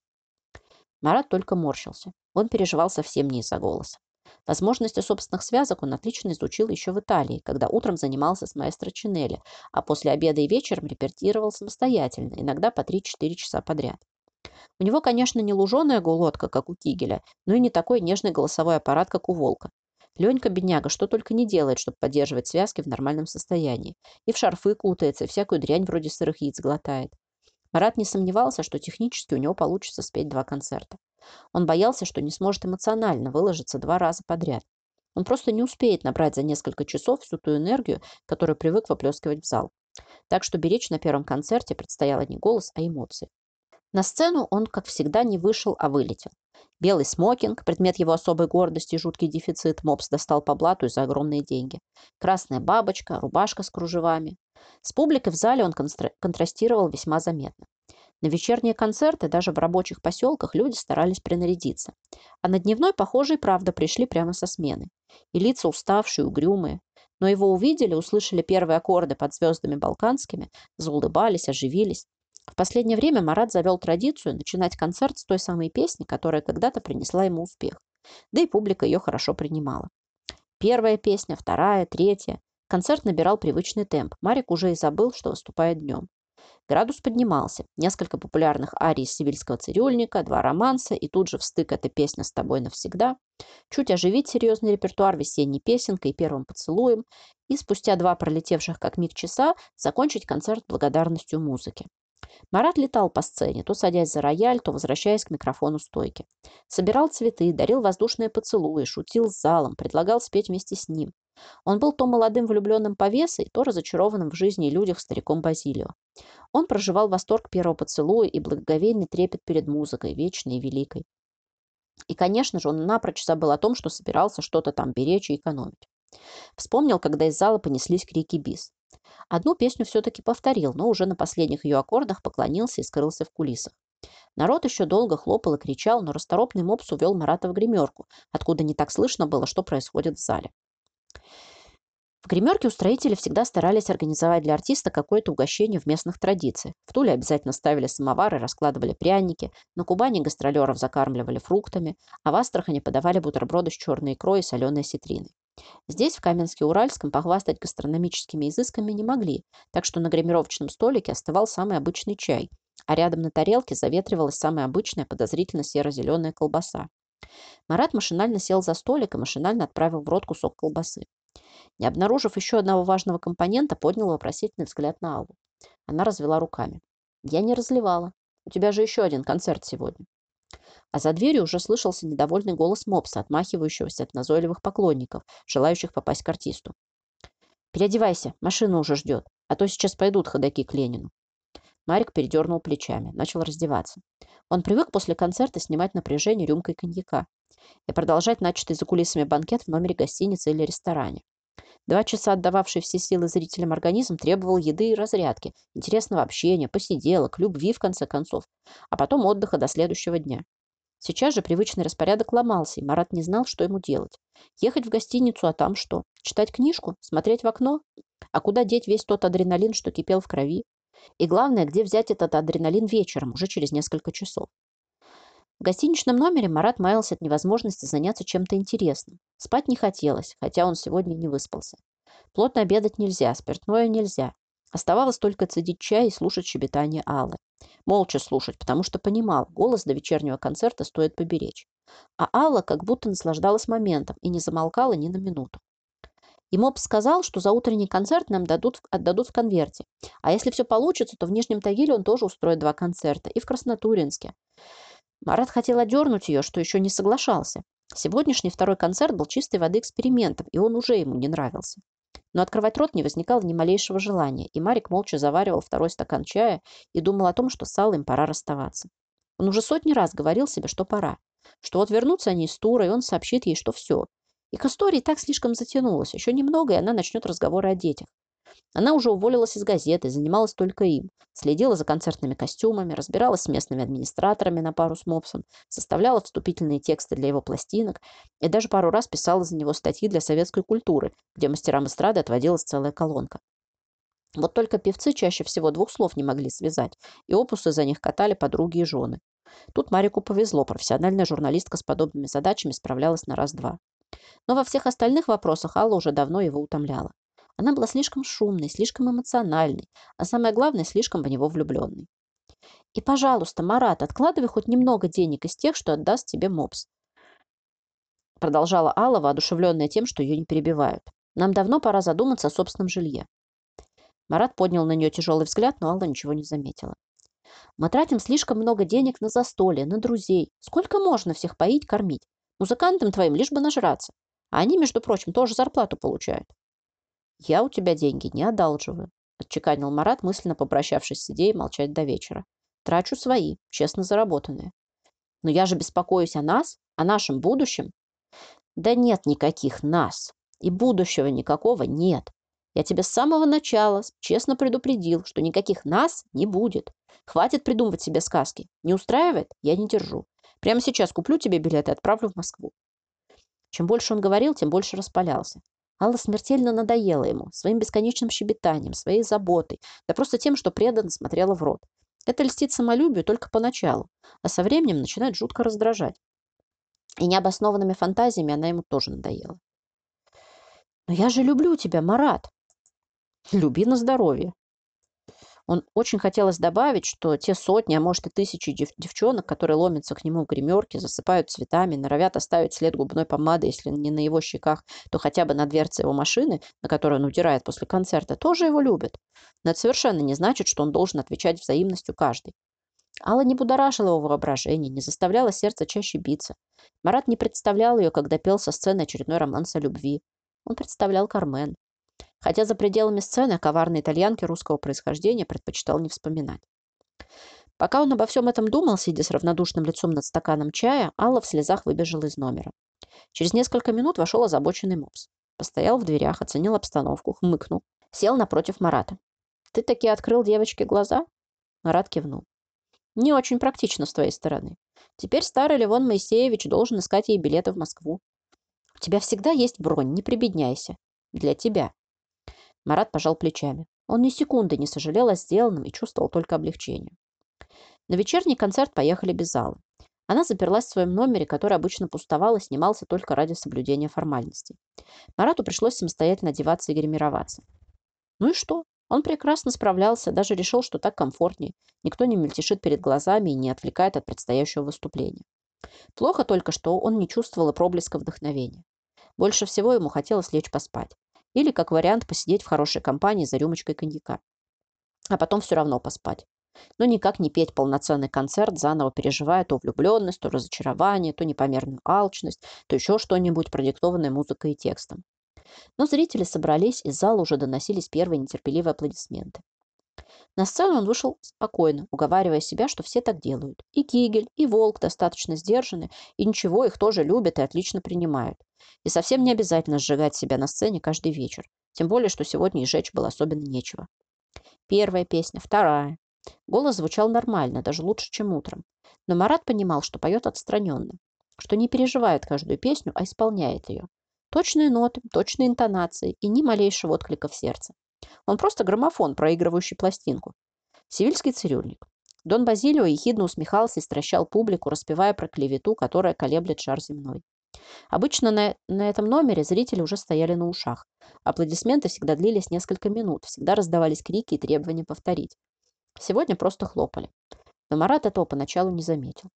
Марат только морщился. Он переживал совсем не из-за голоса. Возможности собственных связок он отлично изучил еще в Италии, когда утром занимался с маэстро Чинелли, а после обеда и вечером репетировал самостоятельно, иногда по 3-4 часа подряд. У него, конечно, не луженая глотка, как у Кигеля, но и не такой нежный голосовой аппарат, как у Волка. Ленька, бедняга, что только не делает, чтобы поддерживать связки в нормальном состоянии. И в шарфы кутается, и всякую дрянь вроде сырых яиц глотает. Марат не сомневался, что технически у него получится спеть два концерта. Он боялся, что не сможет эмоционально выложиться два раза подряд. Он просто не успеет набрать за несколько часов всю ту энергию, которую привык выплескивать в зал. Так что беречь на первом концерте предстояло не голос, а эмоции. На сцену он, как всегда, не вышел, а вылетел. Белый смокинг, предмет его особой гордости и жуткий дефицит, мопс достал по блату за огромные деньги. Красная бабочка, рубашка с кружевами. С публикой в зале он контрастировал весьма заметно. На вечерние концерты даже в рабочих поселках люди старались принарядиться. А на дневной, похоже, и правда пришли прямо со смены. И лица уставшие, угрюмые. Но его увидели, услышали первые аккорды под звездами балканскими, заулыбались, оживились. В последнее время Марат завел традицию начинать концерт с той самой песни, которая когда-то принесла ему успех. Да и публика ее хорошо принимала. Первая песня, вторая, третья. Концерт набирал привычный темп. Марик уже и забыл, что выступает днем. Градус поднимался. Несколько популярных арий сибирского цирюльника, два романса и тут же встык эта песня «С тобой навсегда». Чуть оживить серьезный репертуар весенней песенкой и первым поцелуем. И спустя два пролетевших как миг часа закончить концерт благодарностью музыки. Марат летал по сцене, то садясь за рояль, то возвращаясь к микрофону стойки. Собирал цветы, дарил воздушные поцелуи, шутил с залом, предлагал спеть вместе с ним. Он был то молодым влюбленным повесой, то разочарованным в жизни и людях стариком Базилио. Он проживал восторг первого поцелуя и благоговейный трепет перед музыкой, вечной и великой. И, конечно же, он напрочь забыл о том, что собирался что-то там беречь и экономить. Вспомнил, когда из зала понеслись крики бис. Одну песню все-таки повторил, но уже на последних ее аккордах поклонился и скрылся в кулисах. Народ еще долго хлопал и кричал, но расторопный мопс увел Марата в гримерку, откуда не так слышно было, что происходит в зале. В гримерке устроители всегда старались организовать для артиста какое-то угощение в местных традициях. В Туле обязательно ставили самовары, раскладывали пряники, на Кубани гастролеров закармливали фруктами, а в Астрахани подавали бутерброды с черной икрой и соленой осетриной. Здесь, в Каменске-Уральском, похвастать гастрономическими изысками не могли, так что на гримировочном столике остывал самый обычный чай, а рядом на тарелке заветривалась самая обычная подозрительно серо-зеленая колбаса. Марат машинально сел за столик и машинально отправил в рот кусок колбасы. Не обнаружив еще одного важного компонента, поднял вопросительный взгляд на Аллу. Она развела руками. «Я не разливала. У тебя же еще один концерт сегодня». А за дверью уже слышался недовольный голос мопса, отмахивающегося от назойливых поклонников, желающих попасть к артисту. «Переодевайся, машина уже ждет, а то сейчас пойдут ходаки к Ленину». Марик передернул плечами, начал раздеваться. Он привык после концерта снимать напряжение рюмкой коньяка и продолжать начатый за кулисами банкет в номере гостиницы или ресторане. Два часа отдававший все силы зрителям организм требовал еды и разрядки, интересного общения, посиделок, любви, в конце концов, а потом отдыха до следующего дня. Сейчас же привычный распорядок ломался, и Марат не знал, что ему делать. Ехать в гостиницу, а там что? Читать книжку? Смотреть в окно? А куда деть весь тот адреналин, что кипел в крови? И главное, где взять этот адреналин вечером, уже через несколько часов? В гостиничном номере Марат маялся от невозможности заняться чем-то интересным. Спать не хотелось, хотя он сегодня не выспался. Плотно обедать нельзя, спиртное нельзя. Оставалось только цедить чай и слушать щебетание Аллы. Молча слушать, потому что понимал, голос до вечернего концерта стоит поберечь. А Алла как будто наслаждалась моментом и не замолкала ни на минуту. И Мопс сказал, что за утренний концерт нам дадут, отдадут в конверте. А если все получится, то в Нижнем Тагиле он тоже устроит два концерта. И в Краснотуринске. Марат хотел одернуть ее, что еще не соглашался. Сегодняшний второй концерт был чистой воды экспериментом, и он уже ему не нравился. Но открывать рот не возникало ни малейшего желания, и Марик молча заваривал второй стакан чая и думал о том, что с Аллой им пора расставаться. Он уже сотни раз говорил себе, что пора, что вот вернутся они из тура, и он сообщит ей, что все. И к истории так слишком затянулась, еще немного, и она начнет разговоры о детях. Она уже уволилась из газеты, занималась только им. Следила за концертными костюмами, разбиралась с местными администраторами на пару с мопсом, составляла вступительные тексты для его пластинок и даже пару раз писала за него статьи для советской культуры, где мастерам эстрады отводилась целая колонка. Вот только певцы чаще всего двух слов не могли связать, и опусы за них катали подруги и жены. Тут Марику повезло, профессиональная журналистка с подобными задачами справлялась на раз-два. Но во всех остальных вопросах Алла уже давно его утомляла. Она была слишком шумной, слишком эмоциональной, а самое главное, слишком в него влюбленной. И, пожалуйста, Марат, откладывай хоть немного денег из тех, что отдаст тебе мопс. Продолжала Алла, воодушевленная тем, что ее не перебивают. Нам давно пора задуматься о собственном жилье. Марат поднял на нее тяжелый взгляд, но Алла ничего не заметила. Мы тратим слишком много денег на застолье, на друзей. Сколько можно всех поить, кормить? Музыкантам твоим лишь бы нажраться. А они, между прочим, тоже зарплату получают. «Я у тебя деньги не одалживаю», – отчеканил Марат, мысленно попрощавшись с идеей молчать до вечера. «Трачу свои, честно заработанные». «Но я же беспокоюсь о нас, о нашем будущем». «Да нет никаких нас. И будущего никакого нет. Я тебе с самого начала честно предупредил, что никаких нас не будет. Хватит придумывать себе сказки. Не устраивает? Я не держу. Прямо сейчас куплю тебе билет и отправлю в Москву». Чем больше он говорил, тем больше распалялся. Алла смертельно надоела ему своим бесконечным щебетанием, своей заботой, да просто тем, что преданно смотрела в рот. Это льстит самолюбию только поначалу, а со временем начинает жутко раздражать. И необоснованными фантазиями она ему тоже надоела. «Но я же люблю тебя, Марат!» «Люби на здоровье!» Он очень хотелось добавить, что те сотни, а может и тысячи дев девчонок, которые ломятся к нему в гримерке, засыпают цветами, норовят оставить след губной помады, если не на его щеках, то хотя бы на дверце его машины, на которой он удирает после концерта, тоже его любят. Но это совершенно не значит, что он должен отвечать взаимностью каждый. Алла не будоражила его воображение, не заставляла сердце чаще биться. Марат не представлял ее, когда пел со сцены очередной романс о любви. Он представлял Кармен хотя за пределами сцены коварной итальянке русского происхождения предпочитал не вспоминать. Пока он обо всем этом думал, сидя с равнодушным лицом над стаканом чая, Алла в слезах выбежала из номера. Через несколько минут вошел озабоченный мопс. Постоял в дверях, оценил обстановку, хмыкнул. Сел напротив Марата. «Ты таки открыл девочке глаза?» Марат кивнул. «Не очень практично с твоей стороны. Теперь старый Левон Моисеевич должен искать ей билеты в Москву. У тебя всегда есть бронь, не прибедняйся. Для тебя. Марат пожал плечами. Он ни секунды не сожалел о сделанном и чувствовал только облегчение. На вечерний концерт поехали без зала. Она заперлась в своем номере, который обычно пустовал и снимался только ради соблюдения формальностей. Марату пришлось самостоятельно одеваться и гримироваться. Ну и что? Он прекрасно справлялся, даже решил, что так комфортнее. Никто не мельтешит перед глазами и не отвлекает от предстоящего выступления. Плохо только, что он не чувствовал и проблеска вдохновения. Больше всего ему хотелось лечь поспать. Или, как вариант, посидеть в хорошей компании за рюмочкой коньяка. А потом все равно поспать. Но никак не петь полноценный концерт, заново переживая то влюбленность, то разочарование, то непомерную алчность, то еще что-нибудь, продиктованное музыкой и текстом. Но зрители собрались, из зала уже доносились первые нетерпеливые аплодисменты. На сцену он вышел спокойно, уговаривая себя, что все так делают. И Кигель, и Волк достаточно сдержаны, и ничего, их тоже любят и отлично принимают. И совсем не обязательно сжигать себя на сцене каждый вечер. Тем более, что сегодня и жечь было особенно нечего. Первая песня, вторая. Голос звучал нормально, даже лучше, чем утром. Но Марат понимал, что поет отстраненно, что не переживает каждую песню, а исполняет ее. Точные ноты, точные интонации и ни малейшего отклика в сердце. Он просто граммофон, проигрывающий пластинку. Сивильский цирюльник. Дон Базилио ехидно усмехался и стращал публику, распевая про клевету, которая колеблет шар земной. Обычно на, на этом номере зрители уже стояли на ушах. Аплодисменты всегда длились несколько минут, всегда раздавались крики и требования повторить. Сегодня просто хлопали. Но Марат этого поначалу не заметил.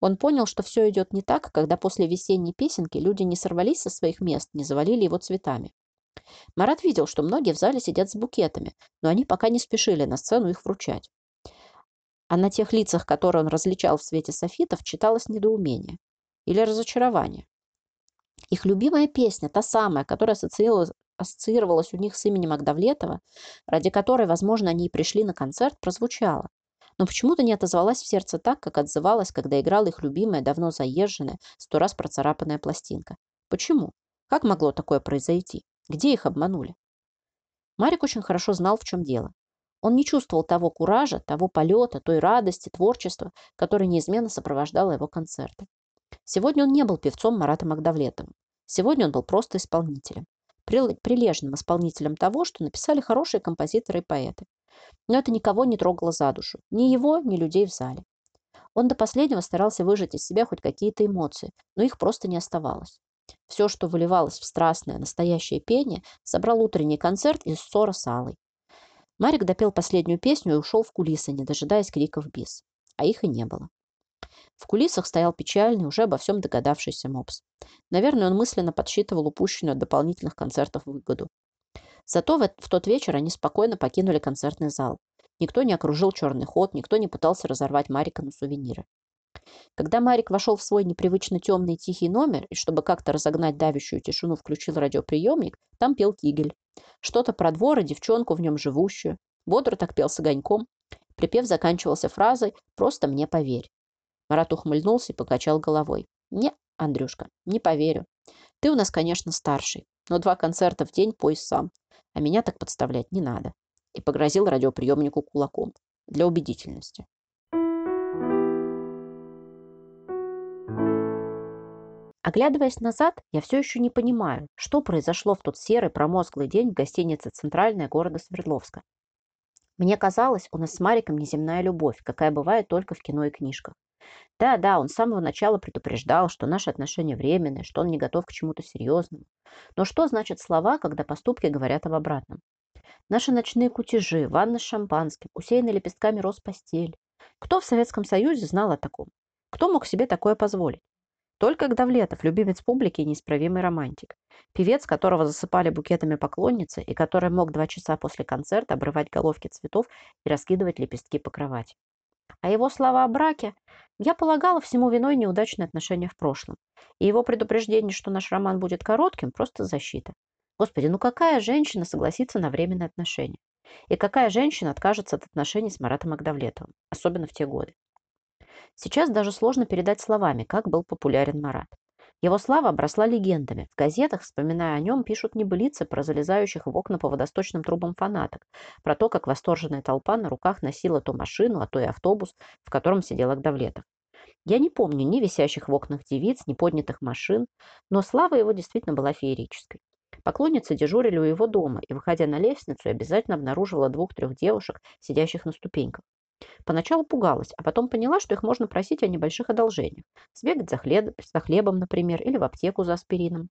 Он понял, что все идет не так, когда после весенней песенки люди не сорвались со своих мест, не завалили его цветами. Марат видел, что многие в зале сидят с букетами, но они пока не спешили на сцену их вручать. А на тех лицах, которые он различал в свете софитов, читалось недоумение или разочарование. Их любимая песня, та самая, которая ассоциировалась, у них с именем Агдавлетова, ради которой, возможно, они и пришли на концерт, прозвучала. Но почему-то не отозвалась в сердце так, как отзывалась, когда играла их любимая, давно заезженная, сто раз процарапанная пластинка. Почему? Как могло такое произойти? Где их обманули? Марик очень хорошо знал, в чем дело. Он не чувствовал того куража, того полета, той радости, творчества, которое неизменно сопровождало его концерты. Сегодня он не был певцом Маратом Агдавлетовым. Сегодня он был просто исполнителем. Прилежным исполнителем того, что написали хорошие композиторы и поэты. Но это никого не трогало за душу. Ни его, ни людей в зале. Он до последнего старался выжать из себя хоть какие-то эмоции, но их просто не оставалось. Все, что выливалось в страстное, настоящее пение, собрал утренний концерт из ссора с Аллой. Марик допел последнюю песню и ушел в кулисы, не дожидаясь криков бис. А их и не было. В кулисах стоял печальный, уже обо всем догадавшийся мопс. Наверное, он мысленно подсчитывал упущенную от дополнительных концертов выгоду. Зато в, в тот вечер они спокойно покинули концертный зал. Никто не окружил черный ход, никто не пытался разорвать Марика на сувениры. Когда Марик вошел в свой непривычно темный тихий номер и, чтобы как-то разогнать давящую тишину, включил радиоприемник, там пел Кигель. Что-то про двор и девчонку в нем живущую. Бодро так пел с огоньком. Припев заканчивался фразой «Просто мне поверь». Марат ухмыльнулся и покачал головой. «Не, Андрюшка, не поверю. Ты у нас, конечно, старший, но два концерта в день пой сам, а меня так подставлять не надо». И погрозил радиоприемнику кулаком. Для убедительности. Оглядываясь назад, я все еще не понимаю, что произошло в тот серый промозглый день в гостинице «Центральная» города Свердловска. Мне казалось, у нас с Мариком неземная любовь, какая бывает только в кино и книжках. Да, да, он с самого начала предупреждал, что наши отношения временные, что он не готов к чему-то серьезному. Но что значат слова, когда поступки говорят об обратном? Наши ночные кутежи, ванны с шампанским, усеянные лепестками роз постель. Кто в Советском Союзе знал о таком? Кто мог себе такое позволить? Только Гдавлетов, любимец публики и неисправимый романтик. Певец, которого засыпали букетами поклонницы и который мог два часа после концерта обрывать головки цветов и раскидывать лепестки по кровати. А его слова о браке я полагала всему виной неудачные отношения в прошлом. И его предупреждение, что наш роман будет коротким, просто защита. Господи, ну какая женщина согласится на временные отношения? И какая женщина откажется от отношений с Маратом Агдавлетовым, особенно в те годы? Сейчас даже сложно передать словами, как был популярен Марат. Его слава обросла легендами. В газетах, вспоминая о нем, пишут небылицы про залезающих в окна по водосточным трубам фанаток, про то, как восторженная толпа на руках носила то машину, а то и автобус, в котором сидел Агдавлетов. Я не помню ни висящих в окнах девиц, ни поднятых машин, но слава его действительно была феерической. Поклонницы дежурили у его дома и, выходя на лестницу, обязательно обнаруживала двух-трех девушек, сидящих на ступеньках. Поначалу пугалась, а потом поняла, что их можно просить о небольших одолжениях. Сбегать за, хлеб, за хлебом, например, или в аптеку за аспирином.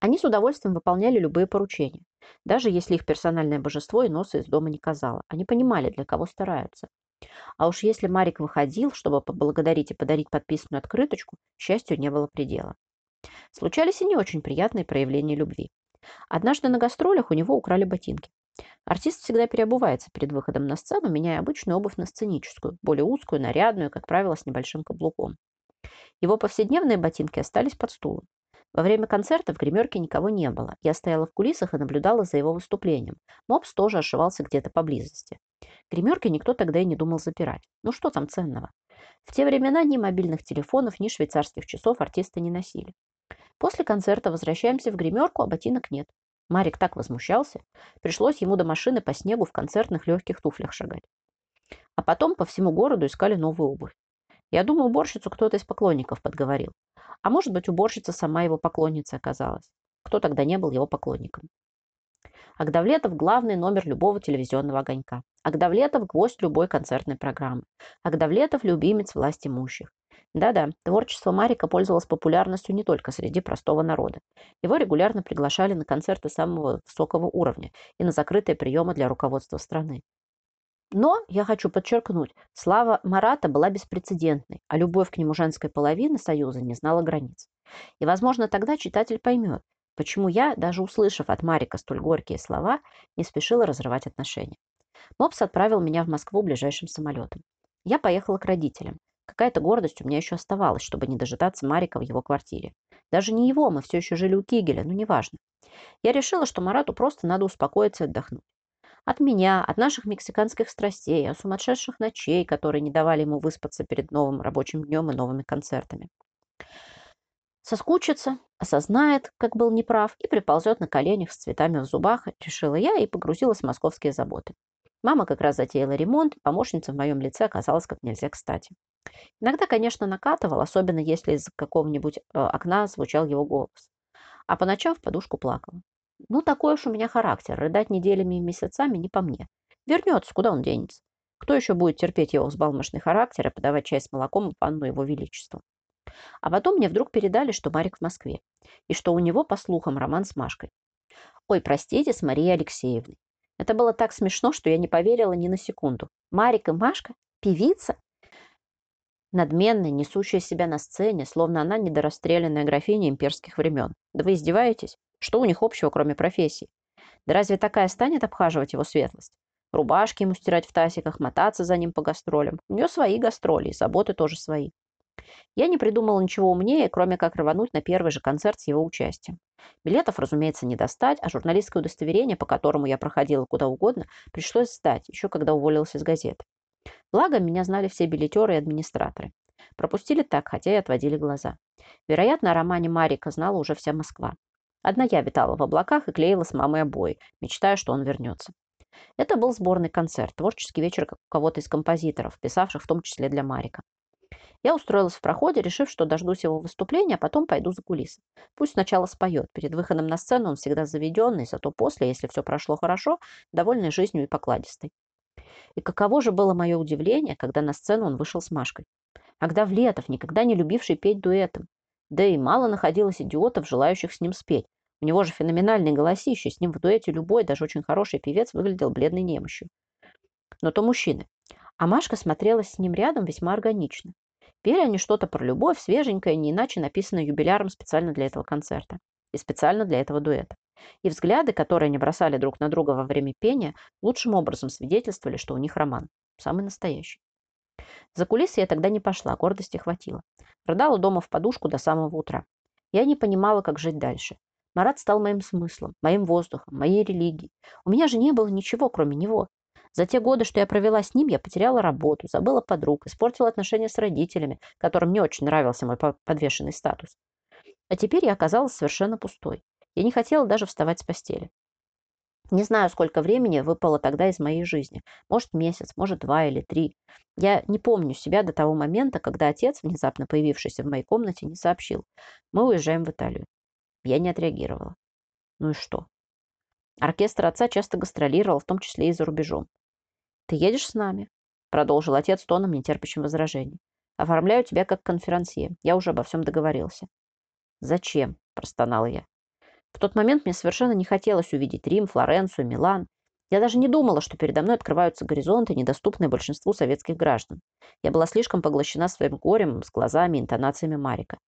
Они с удовольствием выполняли любые поручения, даже если их персональное божество и носа из дома не казало. Они понимали, для кого стараются. А уж если Марик выходил, чтобы поблагодарить и подарить подписанную открыточку, счастью не было предела. Случались и не очень приятные проявления любви. Однажды на гастролях у него украли ботинки. Артист всегда переобувается перед выходом на сцену, меняя обычную обувь на сценическую, более узкую, нарядную, как правило, с небольшим каблуком. Его повседневные ботинки остались под стулом. Во время концерта в гримерке никого не было. Я стояла в кулисах и наблюдала за его выступлением. Мопс тоже ошивался где-то поблизости. Гримерки никто тогда и не думал запирать. Ну что там ценного? В те времена ни мобильных телефонов, ни швейцарских часов артисты не носили. После концерта возвращаемся в гримерку, а ботинок нет. Марик так возмущался. Пришлось ему до машины по снегу в концертных легких туфлях шагать. А потом по всему городу искали новую обувь. Я думаю, уборщицу кто-то из поклонников подговорил. А может быть, уборщица сама его поклонницей оказалась. Кто тогда не был его поклонником? Агдавлетов – главный номер любого телевизионного огонька. Агдавлетов – гвоздь любой концертной программы. Агдавлетов – любимец власть имущих. Да-да, творчество Марика пользовалось популярностью не только среди простого народа. Его регулярно приглашали на концерты самого высокого уровня и на закрытые приемы для руководства страны. Но, я хочу подчеркнуть, слава Марата была беспрецедентной, а любовь к нему женской половины Союза не знала границ. И, возможно, тогда читатель поймет, Почему я, даже услышав от Марика столь горькие слова, не спешила разрывать отношения? Мопс отправил меня в Москву ближайшим самолетом. Я поехала к родителям. Какая-то гордость у меня еще оставалась, чтобы не дожидаться Марика в его квартире. Даже не его, мы все еще жили у Кигеля, но неважно. Я решила, что Марату просто надо успокоиться и отдохнуть. От меня, от наших мексиканских страстей, от сумасшедших ночей, которые не давали ему выспаться перед новым рабочим днем и новыми концертами. Соскучится, осознает, как был неправ, и приползет на коленях с цветами в зубах, решила я и погрузилась в московские заботы. Мама как раз затеяла ремонт, помощница в моем лице оказалась как нельзя кстати. Иногда, конечно, накатывал, особенно если из какого-нибудь э, окна звучал его голос. А по ночам в подушку плакала. Ну, такой уж у меня характер, рыдать неделями и месяцами не по мне. Вернется, куда он денется? Кто еще будет терпеть его взбалмошный характер и подавать чай с молоком в ванну его величеству? А потом мне вдруг передали, что Марик в Москве, и что у него, по слухам, роман с Машкой. Ой, простите, с Марией Алексеевной. Это было так смешно, что я не поверила ни на секунду. Марик и Машка? Певица? Надменная, несущая себя на сцене, словно она недорасстрелянная графиня имперских времен. Да вы издеваетесь? Что у них общего, кроме профессии? Да разве такая станет обхаживать его светлость? Рубашки ему стирать в тасиках, мотаться за ним по гастролям. У нее свои гастроли, и заботы тоже свои. Я не придумала ничего умнее, кроме как рвануть на первый же концерт с его участием. Билетов, разумеется, не достать, а журналистское удостоверение, по которому я проходила куда угодно, пришлось сдать, еще когда уволилась из газеты. Благо, меня знали все билетеры и администраторы. Пропустили так, хотя и отводили глаза. Вероятно, о романе Марика знала уже вся Москва. Одна я витала в облаках и клеила с мамой обои, мечтая, что он вернется. Это был сборный концерт, творческий вечер кого-то из композиторов, писавших в том числе для Марика. Я устроилась в проходе, решив, что дождусь его выступления, а потом пойду за кулисы. Пусть сначала споет. Перед выходом на сцену он всегда заведенный, зато после, если все прошло хорошо, довольный жизнью и покладистой. И каково же было мое удивление, когда на сцену он вышел с Машкой. Агдавлетов, никогда не любивший петь дуэтом. Да и мало находилось идиотов, желающих с ним спеть. У него же феноменальный голосище, с ним в дуэте любой, даже очень хороший певец выглядел бледной немощью. Но то мужчины. А Машка смотрелась с ним рядом весьма органично. Пели они что-то про любовь, свеженькое, не иначе написанное юбиляром специально для этого концерта и специально для этого дуэта. И взгляды, которые они бросали друг на друга во время пения, лучшим образом свидетельствовали, что у них роман. Самый настоящий. За кулисы я тогда не пошла, гордости хватило. Рыдала дома в подушку до самого утра. Я не понимала, как жить дальше. Марат стал моим смыслом, моим воздухом, моей религией. У меня же не было ничего, кроме него. За те годы, что я провела с ним, я потеряла работу, забыла подруг, испортила отношения с родителями, которым не очень нравился мой подвешенный статус. А теперь я оказалась совершенно пустой. Я не хотела даже вставать с постели. Не знаю, сколько времени выпало тогда из моей жизни. Может, месяц, может, два или три. Я не помню себя до того момента, когда отец, внезапно появившийся в моей комнате, не сообщил. Мы уезжаем в Италию. Я не отреагировала. Ну и что? Оркестр отца часто гастролировал, в том числе и за рубежом. «Ты едешь с нами?» – продолжил отец тоном, нетерпящим возражений. «Оформляю тебя как конферансье. Я уже обо всем договорился». «Зачем?» – простонал я. В тот момент мне совершенно не хотелось увидеть Рим, Флоренцию, Милан. Я даже не думала, что передо мной открываются горизонты, недоступные большинству советских граждан. Я была слишком поглощена своим горем, с глазами и интонациями Марика.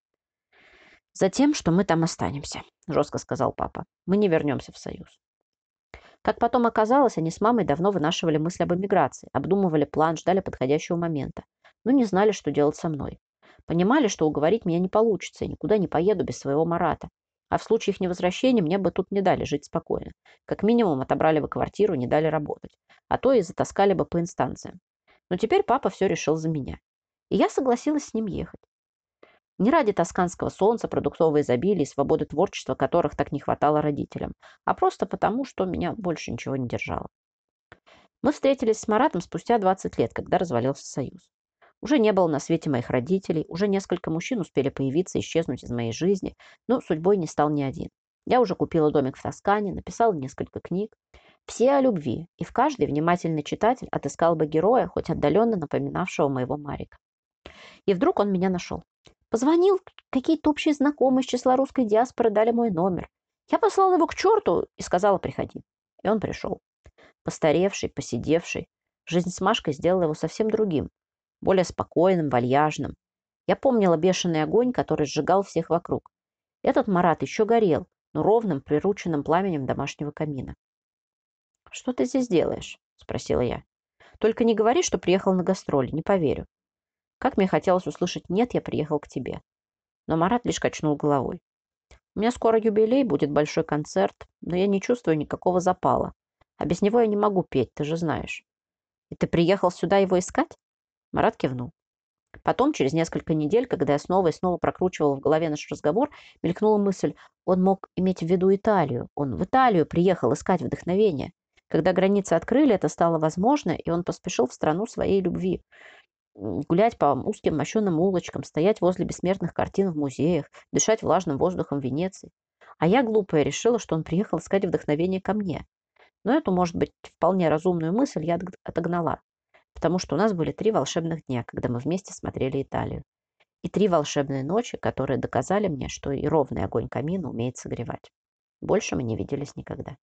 «Затем, что мы там останемся», – жестко сказал папа. «Мы не вернемся в Союз». Как потом оказалось, они с мамой давно вынашивали мысль об эмиграции, обдумывали план, ждали подходящего момента, но не знали, что делать со мной. Понимали, что уговорить меня не получится, и никуда не поеду без своего Марата. А в случае их невозвращения мне бы тут не дали жить спокойно. Как минимум отобрали бы квартиру, не дали работать. А то и затаскали бы по инстанциям. Но теперь папа все решил за меня. И я согласилась с ним ехать. Не ради тосканского солнца, продуктового изобилия и свободы творчества, которых так не хватало родителям, а просто потому, что меня больше ничего не держало. Мы встретились с Маратом спустя 20 лет, когда развалился Союз. Уже не было на свете моих родителей, уже несколько мужчин успели появиться и исчезнуть из моей жизни, но судьбой не стал ни один. Я уже купила домик в Тоскане, написала несколько книг. Все о любви, и в каждой внимательный читатель отыскал бы героя, хоть отдаленно напоминавшего моего Марика. И вдруг он меня нашел. Позвонил, какие-то общие знакомые из числа русской диаспоры дали мой номер. Я послала его к черту и сказала, приходи. И он пришел. Постаревший, посидевший. Жизнь с Машкой сделала его совсем другим, более спокойным, вальяжным. Я помнила бешеный огонь, который сжигал всех вокруг. Этот Марат еще горел, но ровным, прирученным пламенем домашнего камина. «Что ты здесь делаешь?» – спросила я. «Только не говори, что приехал на гастроли, не поверю». Как мне хотелось услышать «нет, я приехал к тебе». Но Марат лишь качнул головой. «У меня скоро юбилей, будет большой концерт, но я не чувствую никакого запала. А без него я не могу петь, ты же знаешь». «И ты приехал сюда его искать?» Марат кивнул. Потом, через несколько недель, когда я снова и снова прокручивала в голове наш разговор, мелькнула мысль, он мог иметь в виду Италию. Он в Италию приехал искать вдохновение. Когда границы открыли, это стало возможно, и он поспешил в страну своей любви. Гулять по узким мощенным улочкам, стоять возле бессмертных картин в музеях, дышать влажным воздухом Венеции. А я, глупая, решила, что он приехал искать вдохновение ко мне. Но эту, может быть, вполне разумную мысль я отогнала потому что у нас были три волшебных дня, когда мы вместе смотрели Италию. И три волшебные ночи, которые доказали мне, что и ровный огонь камина умеет согревать. Больше мы не виделись никогда.